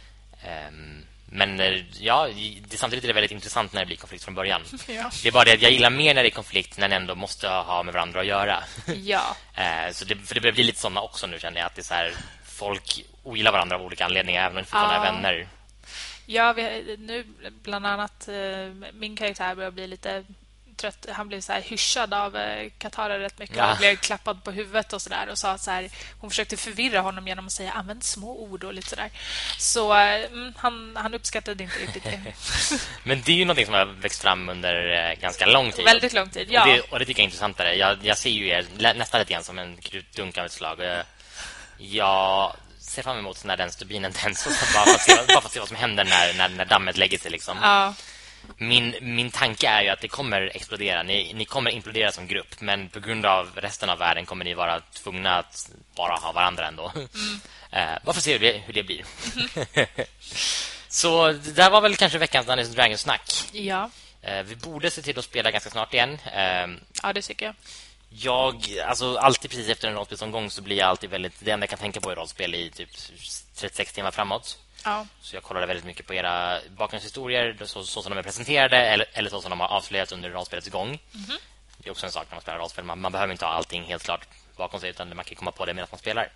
Ehm, men eh, ja, det, samtidigt är det väldigt intressant när det blir konflikt från början. Ja. Det är bara det att jag gillar mer när det är konflikt när ni ändå måste ha med varandra att göra. ja. Eh, så det, för det börjar bli lite såna också nu känner jag att det är så här, folk ogillar varandra av olika anledningar även om de fortfarande är Ja. vänner. Ja, vi, nu bland annat eh, min karaktär börjar bli lite trött. Han blev så här hyschad av eh, Katara rätt mycket Ja. och blev klappad på huvudet och så där och sa att så här, hon försökte förvirra honom genom att säga använd små ord och lite så där. Så eh, mm, han, han uppskattade inte riktigt det. Men det är ju någonting som har växt fram under ganska lång tid. Väldigt lång tid, ja. Och det, och det tycker jag är intressantare. Jag, jag ser ju er nästan lite grann som en krutdunk av ett slag. Jag ser fram emot när den stubinen tänds och bara, för att se, bara för att se vad som händer när, när, när dammet lägger sig. Liksom. Ja, Min, min tanke är ju att det kommer explodera. Ni, ni kommer implodera som grupp, men på grund av resten av världen kommer ni vara tvungna att bara ha varandra ändå. Eh, varför se hur det, hur det blir. Så det där var väl kanske veckans Dungeons Dragons-snack. ja. Eh, vi borde se till att spela ganska snart igen. Eh, ja, det tycker jag. Jag, alltså alltid precis efter en rollspelsomgång så blir jag alltid väldigt... Det enda jag kan tänka på är rollspel i typ 36 timmar framåt. Ja, Så jag kollade väldigt mycket på era bakgrundshistorier så, så som de är presenterade eller, eller så som de har avslöjats under rollspelets gång. Det är också en sak när man spelar rollspel. Man, man behöver inte ha allting helt klart bakom sig utan man kan komma på det medan man spelar.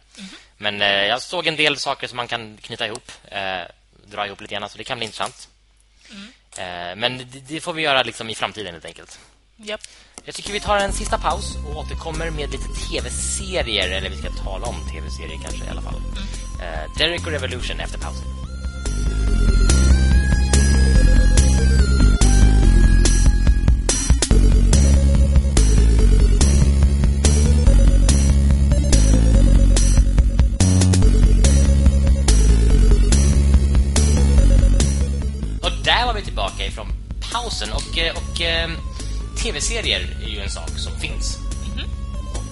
Men eh, jag såg en del saker som man kan knyta ihop, eh, dra ihop lite grann, så det kan bli intressant. Eh, men det, det får vi göra liksom i framtiden helt enkelt. japp. Jag tycker vi tar en sista paus och återkommer med lite tv-serier. Eller vi ska tala om tv-serier kanske i alla fall. Eh, Jericho Revolution efter pausen. Och där var vi tillbaka ifrån pausen Och eh, tv-serier är ju en sak som finns. Mhm.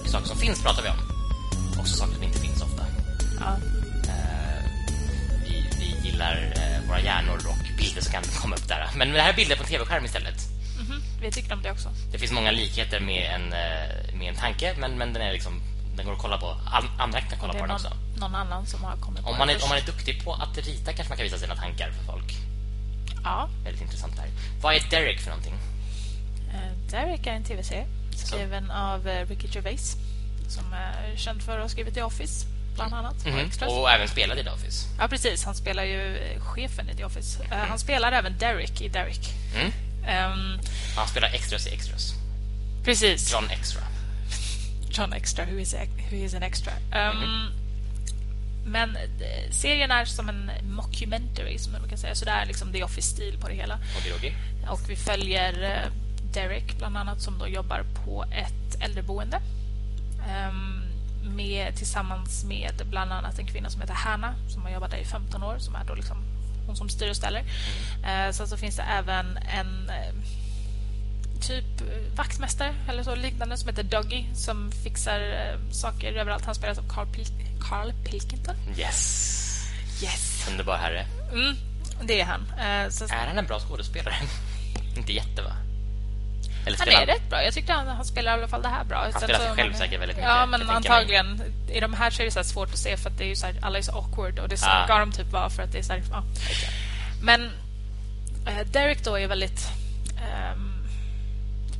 Och saker som finns pratar vi om. Också saker som inte finns ofta. Ja. Eh, vi, vi gillar eh, våra hjärnor och bilder som kan komma upp där. Men det här är bilder på en tv-skärm istället. Mhm. Vi tycker om det också. Det finns många likheter med en, eh, med en tanke, men, men den är liksom den går att kolla på. An- Andra kan kolla på den också. någon annan som har kommit Om man, är, om man är duktig på att rita kanske man kan visa sina tankar för folk. Ja. Väldigt intressant där. Vad är Derek för någonting? Derek är en tv-serie skriven av eh, Ricky Gervais som är känd för att ha skrivit The Office bland annat. och Mhm. Extras. Och även spelade i The Office. Ja, precis. Han spelar ju eh, chefen i The Office. Eh, Han spelar även Derek i Derek. Mm. Ehm, Han spelar extras i extras. precis. John Extra. John Extra, who is, who is an extra. Ehm, Men eh, serien är som en mockumentary, som man kan säga. Så det är liksom The Office-stil på det hela. Ogidogi. Och vi följer Derek bland annat som då jobbar på ett äldreboende. Ehm, med, tillsammans med bland annat en kvinna som heter Hanna som har jobbat där i 15 år som är då liksom hon som styr och ställer. Eh, sen så finns det även en eh, typ eh, vaktmästare eller så liknande som heter Dougie som fixar eh, saker överallt. Han spelas av Carl, Pil- Carl Pilkington. Yes. Yes! Underbar herre. Mm, det är han. Så, Är han en bra skådespelare? Inte jätte, va? Eller Han är rätt bra. Jag tyckte han, han spelar i alla fall det här bra. Sen spelar sig själv säkert väldigt mycket, Ja, men tänka mig. antagligen. I de här så är det så svårt att se för att det är ju så här, alla är så awkward och det ska Ah. de typ vara för att det är så här, ja. Men eh, Derek då är väldigt... ehm,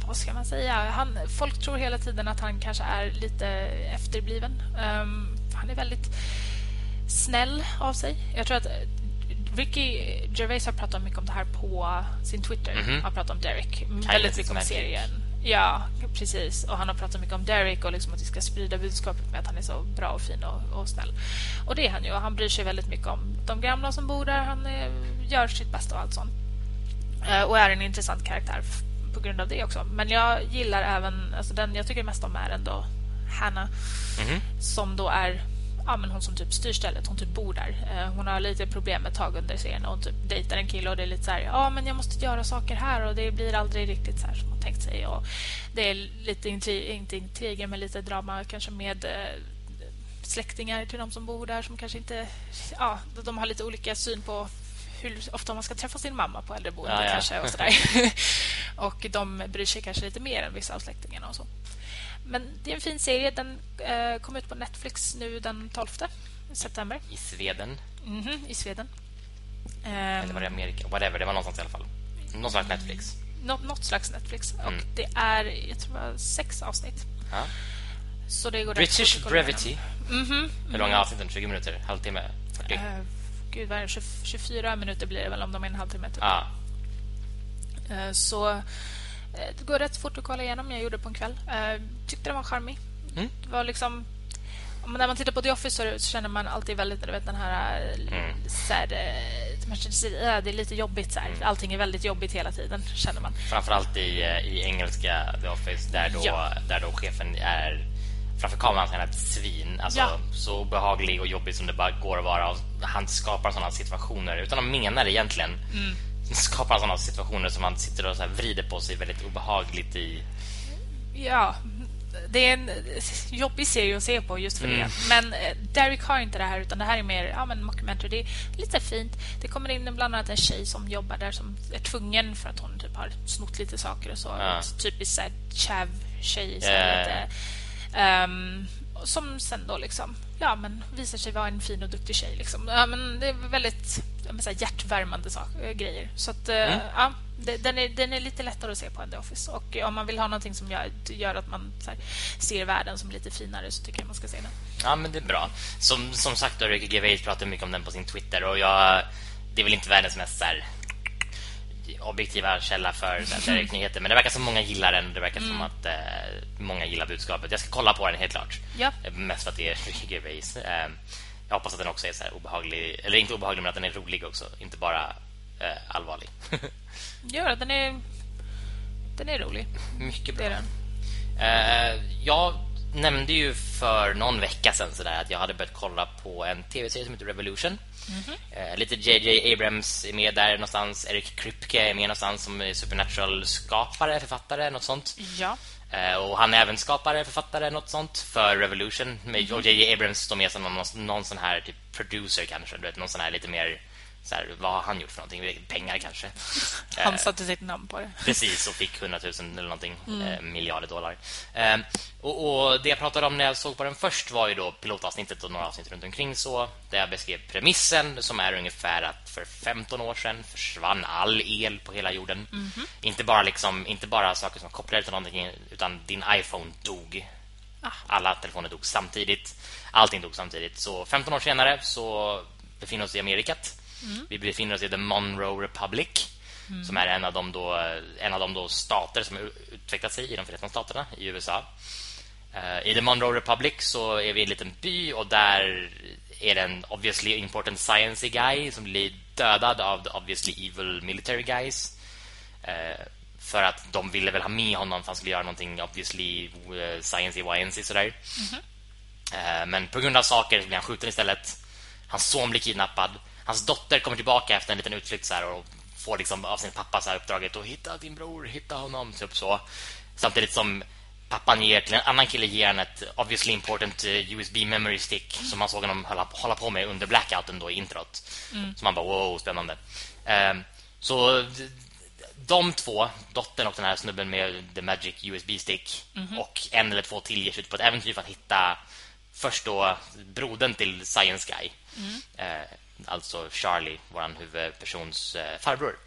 vad ska man säga? Han, folk tror hela tiden att han kanske är lite efterbliven. Ehm, han är väldigt snäll av sig. Jag tror att eh, Ricky Gervais har pratat mycket om det här på sin Twitter. Mhm. Han pratar om Derek. Kindness väldigt mycket om serien. Ja, precis. Och han har pratat mycket om Derek och liksom att vi ska sprida budskapet med att han är så bra och fin och, och snäll. Och det är han ju. Och han bryr sig väldigt mycket om de gamla som bor där. Han eh, gör sitt bästa och allt sånt. Eh, och är en intressant karaktär på grund av det också. Men jag gillar även, alltså den jag tycker mest om är ändå Hannah Mhm. som då är ja, men hon som typ styr stället, hon typ bor där. Eh, hon har lite problem ett tag under serien och hon typ dejtar en kille och det är lite så här, ja men jag måste göra saker här och det blir aldrig riktigt så här som hon tänkt sig. Och det är lite intri- inte intriger men lite drama kanske med eh, släktingar till de som bor där som kanske inte, ja, de har lite olika syn på hur ofta man ska träffa sin mamma på äldreboende Ja, ja. kanske och sådär. och de bryr sig kanske lite mer än vissa av släktingarna och så. Men det är en fin serie. Den eh, kom ut på Netflix nu den 12 september I Sweden. Mhm, i Sweden. Eller var det Amerika? Whatever, det var någonstans i alla fall. Någon slags Netflix. Nå något slags Netflix. Och Mm. det är, jag tror det var sex avsnitt. Ja. Så det går British Brevity. igenom. Mhm. Hur långa är avsnitten? 20 minuter? Halvtimme? 40? Eh, gud, vad är det? 20 24 minuter blir det väl om de är en halvtimme. Typ. Ja. Eh, Så det går rätt fort att kolla igenom. Jag gjorde det på en kväll. Eh, Tyckte den var charmig. Mm. Det var liksom... om- När man tittar på The Office så känner man alltid väldigt du vet, den här... eh, Mm. Så här eh, det är lite jobbigt. Så här. Mm. Allting är väldigt jobbigt hela tiden, känner man. Framförallt i, eh, i engelska The Office där då, Ja. där då chefen är framför kameran är ett svin. Alltså, Ja. Så behaglig och jobbig som det bara går att vara. Han skapar sådana situationer utan att mena det egentligen. Mm. Skapar sådana situationer som man sitter och så vrider på sig väldigt obehagligt i. Ja, det är en eh, jobbig serie att se på just för Mm. det. Men eh, Derek har inte det här utan det här är mer ja, men mockumentary. Det är lite fint. Det kommer in bland annat en tjej som jobbar där som är tvungen för att hon typ har snott lite saker och så. Ja. Typiskt. Så Ja, ja, ja. lite, ehm, som sen då liksom ja, men visar sig vara en fin och duktig tjej. Liksom. Ja, men det är väldigt men så här hjärtvärmande sak, äh, grejer. Så att, eh, Mm. ja, det, den, är, den är lite lättare att se på än The Office. Och om man vill ha någonting som gör, gör att man här, ser världen som lite finare så tycker jag man ska se den. Ja, men det är bra. Som, som sagt, Ricky Gervais pratar mycket om den på sin Twitter och jag, det är väl inte världens mest så här, objektiva källa för Derek-nyheter, men det verkar som många gillar den. Det verkar som att eh, många gillar budskapet. Jag ska kolla på den helt klart. Ja. Eh, Mest för att det är Ricky Gervais. Eh, jag hoppas att den också är så här obehaglig, eller inte obehaglig, men att den är rolig också, inte bara eh, allvarlig. Ja, den är, den är rolig. mycket Det bra. är den. Eh, jag nämnde ju för någon vecka sedan så att jag hade börjat kolla på en tv-serie som heter Revolution. Mm -hmm. eh, lite J.J. Abrams är med där någonstans. Eric Kripke är med någonstans som Supernatural-skapare, författare, något sånt. Ja. Eh, och han är även skapare, författare, något sånt för Revolution. Med mm. J.J. Abrams står med som någon, någon sån här typ producer kanske. Du vet, någon sån här lite mer så här, vad har han gjort för någonting? Pengar kanske. Han satte sitt namn på det. Precis, och fick 100 000 eller någonting, mm. eh, miljarder dollar. Eh, och, och, det jag pratade om när jag såg på den först var ju då pilotavsnittet och några avsnitt runt omkring så. Där jag beskrev premissen som är ungefär att för 15 år sedan försvann all el på hela jorden. Mm -hmm. Inte bara liksom, inte bara saker som kopplade till någonting utan din iPhone dog. Ah. Alla telefoner dog samtidigt. Allting dog samtidigt. Så 15 år senare så befinner oss i Amerikat. Mm. Vi befinner oss i The Monroe Republic mm. som är en av de då en av de då stater som har utvecklat sig i de Förenta staterna i USA. Uh, I The Monroe Republic så är vi i en liten by och där är det en obviously important science guy som blir dödad av the obviously evil military guys. Uh, för att de ville väl ha med honom för han skulle göra någonting obviously uh, science y sådär. Mm -hmm. men på grund av saker så blir han skjuten istället. Hans son blir kidnappad. Hans dotter kommer tillbaka efter en liten utflykt så här, och får liksom av sin pappa så här uppdraget att hitta din bror, hitta honom typ så. Samtidigt som pappan ger till en annan kille ger han ett obviously important eh, USB memory stick mm. som man såg honom hålla, hålla på med under blackouten då i introt. Mm. Så man bara wow, spännande. Um, så de två, dottern och den här snubben med the magic USB stick mm och en eller två till ger sig ut på ett äventyr för att hitta först då brodern till Science Guy. Mm. Uh, alltså Charlie, våran huvudpersons eh, farbror.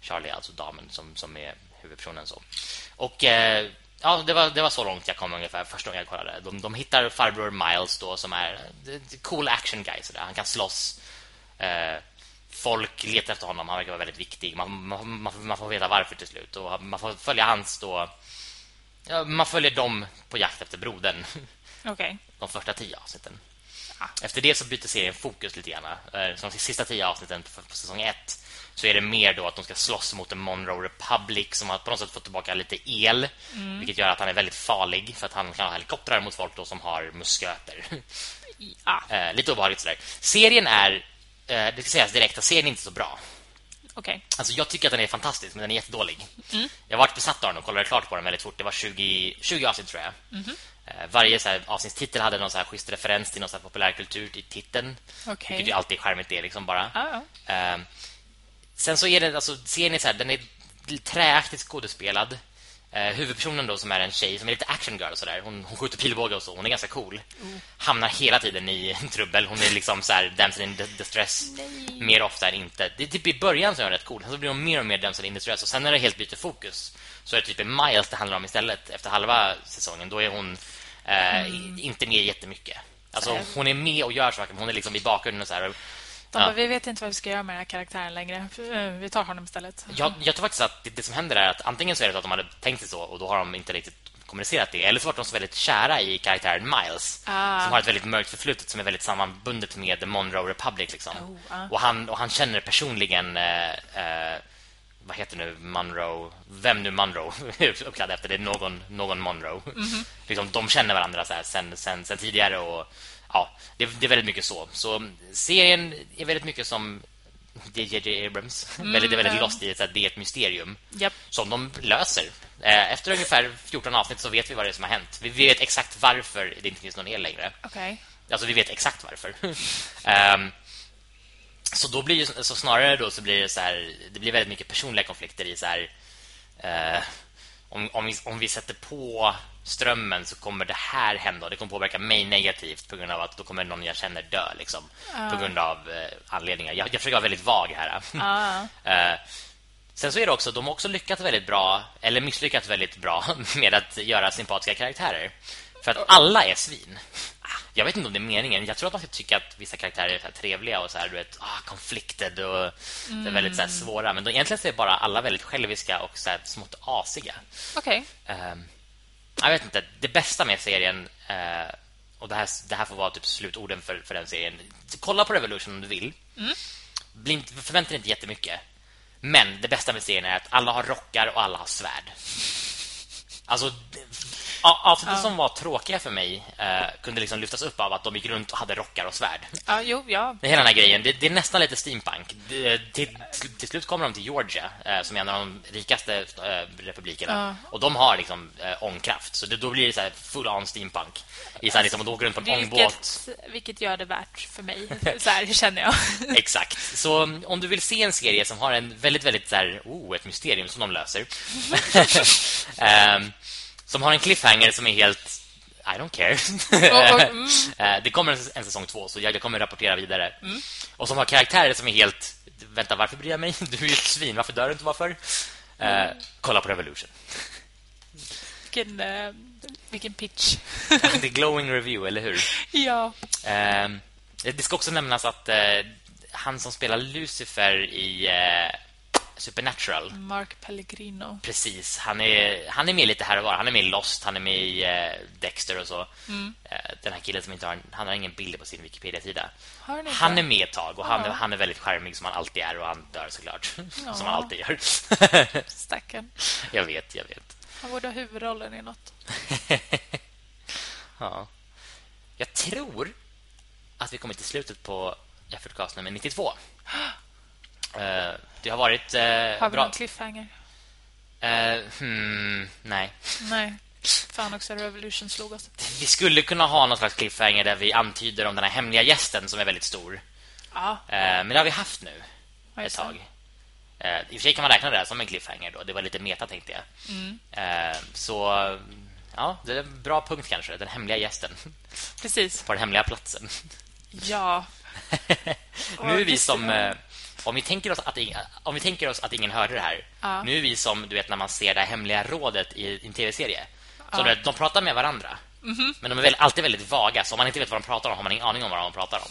Charlie alltså damen som, som är huvudpersonen så. Och eh, ja, det var, det var så långt jag kom ungefär första gången jag kollade. De, de hittar farbror Miles då som är cool action guy så där. Han kan slåss. Eh, folk letar efter honom. Han verkar vara väldigt viktig. Man, man, man, man får veta varför till slut och man får följa hans då ja, man följer dem på jakt efter brodern. Okay. De första tio avsnitten. Efter det så byter serien fokus lite grann. Eh, som de sista tio avsnitten på, på säsong ett så är det mer då att de ska slåss mot en Monroe Republic som har på något sätt fått tillbaka lite el. Mm. Vilket gör att han är väldigt farlig för att han kan ha helikoptrar mot folk då som har musköter. Ja. eh, lite obehagligt sådär. Serien är, eh, det ska sägas direkt att serien är inte så bra. Okay. Alltså jag tycker att den är fantastisk men den är jättedålig. Mm. Jag var besatt av den och kollade klart på den väldigt fort. Det var 20, 20 avsnitt tror jag. Mm. Eh, varje så här, avsnittstitel hade någon så här schysst referens till någon så här populärkultur i titeln. Okay. Vilket ju alltid är charmigt det liksom bara. Uh, sen så är det alltså serien är så här, den är träaktigt skådespelad. Uh, huvudpersonen då som är en tjej som är lite action girl och så där. Hon, hon skjuter pilbåge och så. Hon är ganska cool. Mm. Hamnar hela tiden i trubbel. Hon är liksom så här damsel in distress Nej. mer ofta än inte. Det är typ i början så är rätt cool. Sen så blir hon mer och mer damsel in distress och sen när det helt byter fokus så är det typ Miles det handlar om istället efter halva säsongen. Då är hon Eh, mm. Inte med jättemycket. Alltså, hon är med och gör saker, men hon är liksom i bakgrunden och så här. De bara, vi vet inte vad vi ska göra med den här karaktären längre. Eh, vi tar honom istället. Jag, jag tror faktiskt att det, det, som händer är att antingen så är det att de hade tänkt sig så och då har de inte riktigt kommunicerat det. Eller så var de så väldigt kära i karaktären Miles ah. som har ett väldigt mörkt förflutet som är väldigt sammanbundet med The Monroe Republic liksom. Oh, ah. och, han, och han känner personligen eh, eh, vad heter nu Monroe? Vem nu Monroe? Uppklädd efter det är någon någon Monroe. Mm -hmm. liksom de känner varandra så här sen, sen, sen tidigare och ja det, det, är väldigt mycket så. Så serien är väldigt mycket som DJ Abrams. Mm, väldigt, det är väldigt lost i att det är ett mysterium yep. som de löser. Eh, efter ungefär 14 avsnitt så vet vi vad det är som har hänt. Vi vet exakt varför det inte finns någon el längre. Okay. alltså vi vet exakt varför. Um, så då blir så snarare då så blir det så här det blir väldigt mycket personliga konflikter i så här eh, om, om, vi, om vi sätter på strömmen så kommer det här hända det kommer påverka mig negativt på grund av att då kommer någon jag känner dö liksom uh. på grund av eh, anledningar. Jag, jag försöker vara väldigt vag här. Uh. eh, sen så är det också de har också lyckats väldigt bra eller misslyckats väldigt bra med att göra sympatiska karaktärer. För att alla är svin. Jag vet inte om det är meningen. Jag tror att man ska tycka att vissa karaktärer är så trevliga och så här, du vet, ah, conflicted och mm. är väldigt så här, svåra. Men då, egentligen så är bara alla väldigt själviska och så här, smått asiga. Okej. Okay. Uh, jag vet inte. Det bästa med serien, uh, och det här, det här får vara typ slutorden för, för den serien. Kolla på Revolution om du vill. Mm. Bli, förvänta dig inte jättemycket. Men det bästa med serien är att alla har rockar och alla har svärd. Alltså avsnitten ja. som var tråkiga för mig eh, kunde liksom lyftas upp av att de gick runt och hade rockar och svärd. Ja, jo, ja. Det hela den här grejen, det, det är nästan lite steampunk. Det, till, till, slut kommer de till Georgia, eh, som är en av de rikaste eh, republikerna. Ja. Och de har liksom eh, ångkraft. Så det, då blir det så här full on steampunk. I så här, liksom, att åka runt på en vilket, ångbåt. Vilket gör det värt för mig, så här känner jag. Exakt. Så mm, om du vill se en serie som har en väldigt, väldigt så här, oh, ett mysterium som de löser. um, som har en cliffhanger som är helt I don't care. Oh, oh, mm. Eh, det kommer en, säsong två så jag, kommer rapportera vidare. Mm. Och som har karaktärer som är helt vänta, varför bryr jag mig? Du är ju ett svin, varför dör du inte varför? Mm. Uh, kolla på Revolution. Vilken uh, vilken pitch. det är glowing review, eller hur? Ja. Uh, det ska också nämnas att han som spelar Lucifer i Supernatural. Mark Pellegrino. Precis. Han är, han är med lite här och var. Han är med i Lost, han är med i eh, Dexter och så. Mm. Eh, den här killen som inte har, han har ingen bild på sin Wikipedia-sida. Han är med ett tag och han, är, han är väldigt charmig som han alltid är och han dör såklart. Ja. som han alltid gör. Stacken. Jag vet, jag vet. Han borde ha huvudrollen i något. ja. Jag tror att vi kommer till slutet på Effortcast nummer 92. Uh, det har varit uh, Har vi bra. någon cliffhanger? Uh, hmm, nej. Nej. Fan också Revolution slog oss. Vi skulle kunna ha någon slags cliffhanger där vi antyder om den här hemliga gästen som är väldigt stor. Ja. men det har vi haft nu ja, ett tag. I och för sig kan man räkna det som en cliffhanger då. Det var lite meta tänkte jag. Mm. så ja, det är en bra punkt kanske. Den hemliga gästen. Precis. På den hemliga platsen. Ja. nu är vi som om vi tänker oss att om vi tänker oss att ingen hörde det här. Ja. Nu är vi som du vet när man ser det hemliga rådet i en TV-serie. Så ja. vet, de pratar med varandra. Mm -hmm. Men de är väl, alltid väldigt vaga så om man inte vet vad de pratar om har man ingen aning om vad de pratar om.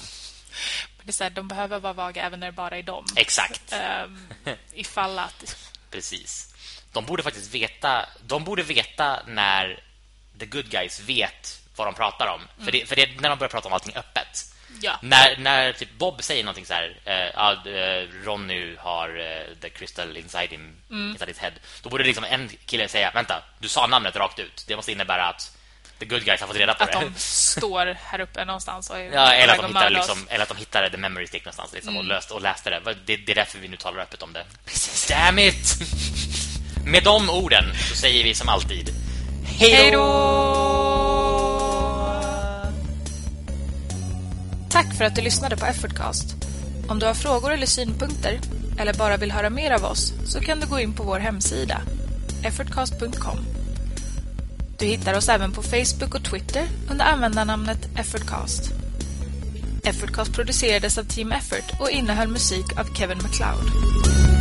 Det är så här, de behöver vara vaga även när det bara är dem. Exakt. Um, ifall att Precis. De borde faktiskt veta de borde veta när the good guys vet vad de pratar om. Mm. För det för det när de börjar prata om allting öppet. Ja. När, när typ Bob säger någonting så här, uh, uh, Ronny har uh, the crystal inside him, mm. inside his head. Då borde liksom en kille säga, vänta, du sa namnet rakt ut. Det måste innebära att the good guys har fått reda på att det. Att de står här uppe någonstans och ja, eller att de hittar liksom, eller att de hittade the memory stick någonstans liksom, mm. och löst och läste det. det. Det är därför vi nu talar öppet om det. Precis. Damn it. Med de orden så säger vi som alltid Hej då! Tack för att du lyssnade på Effortcast. Om du har frågor eller synpunkter eller bara vill höra mer av oss så kan du gå in på vår hemsida effortcast.com. Du hittar oss även på Facebook och Twitter under användarnamnet Effortcast. Effortcast producerades av Team Effort och innehöll musik av Kevin MacLeod.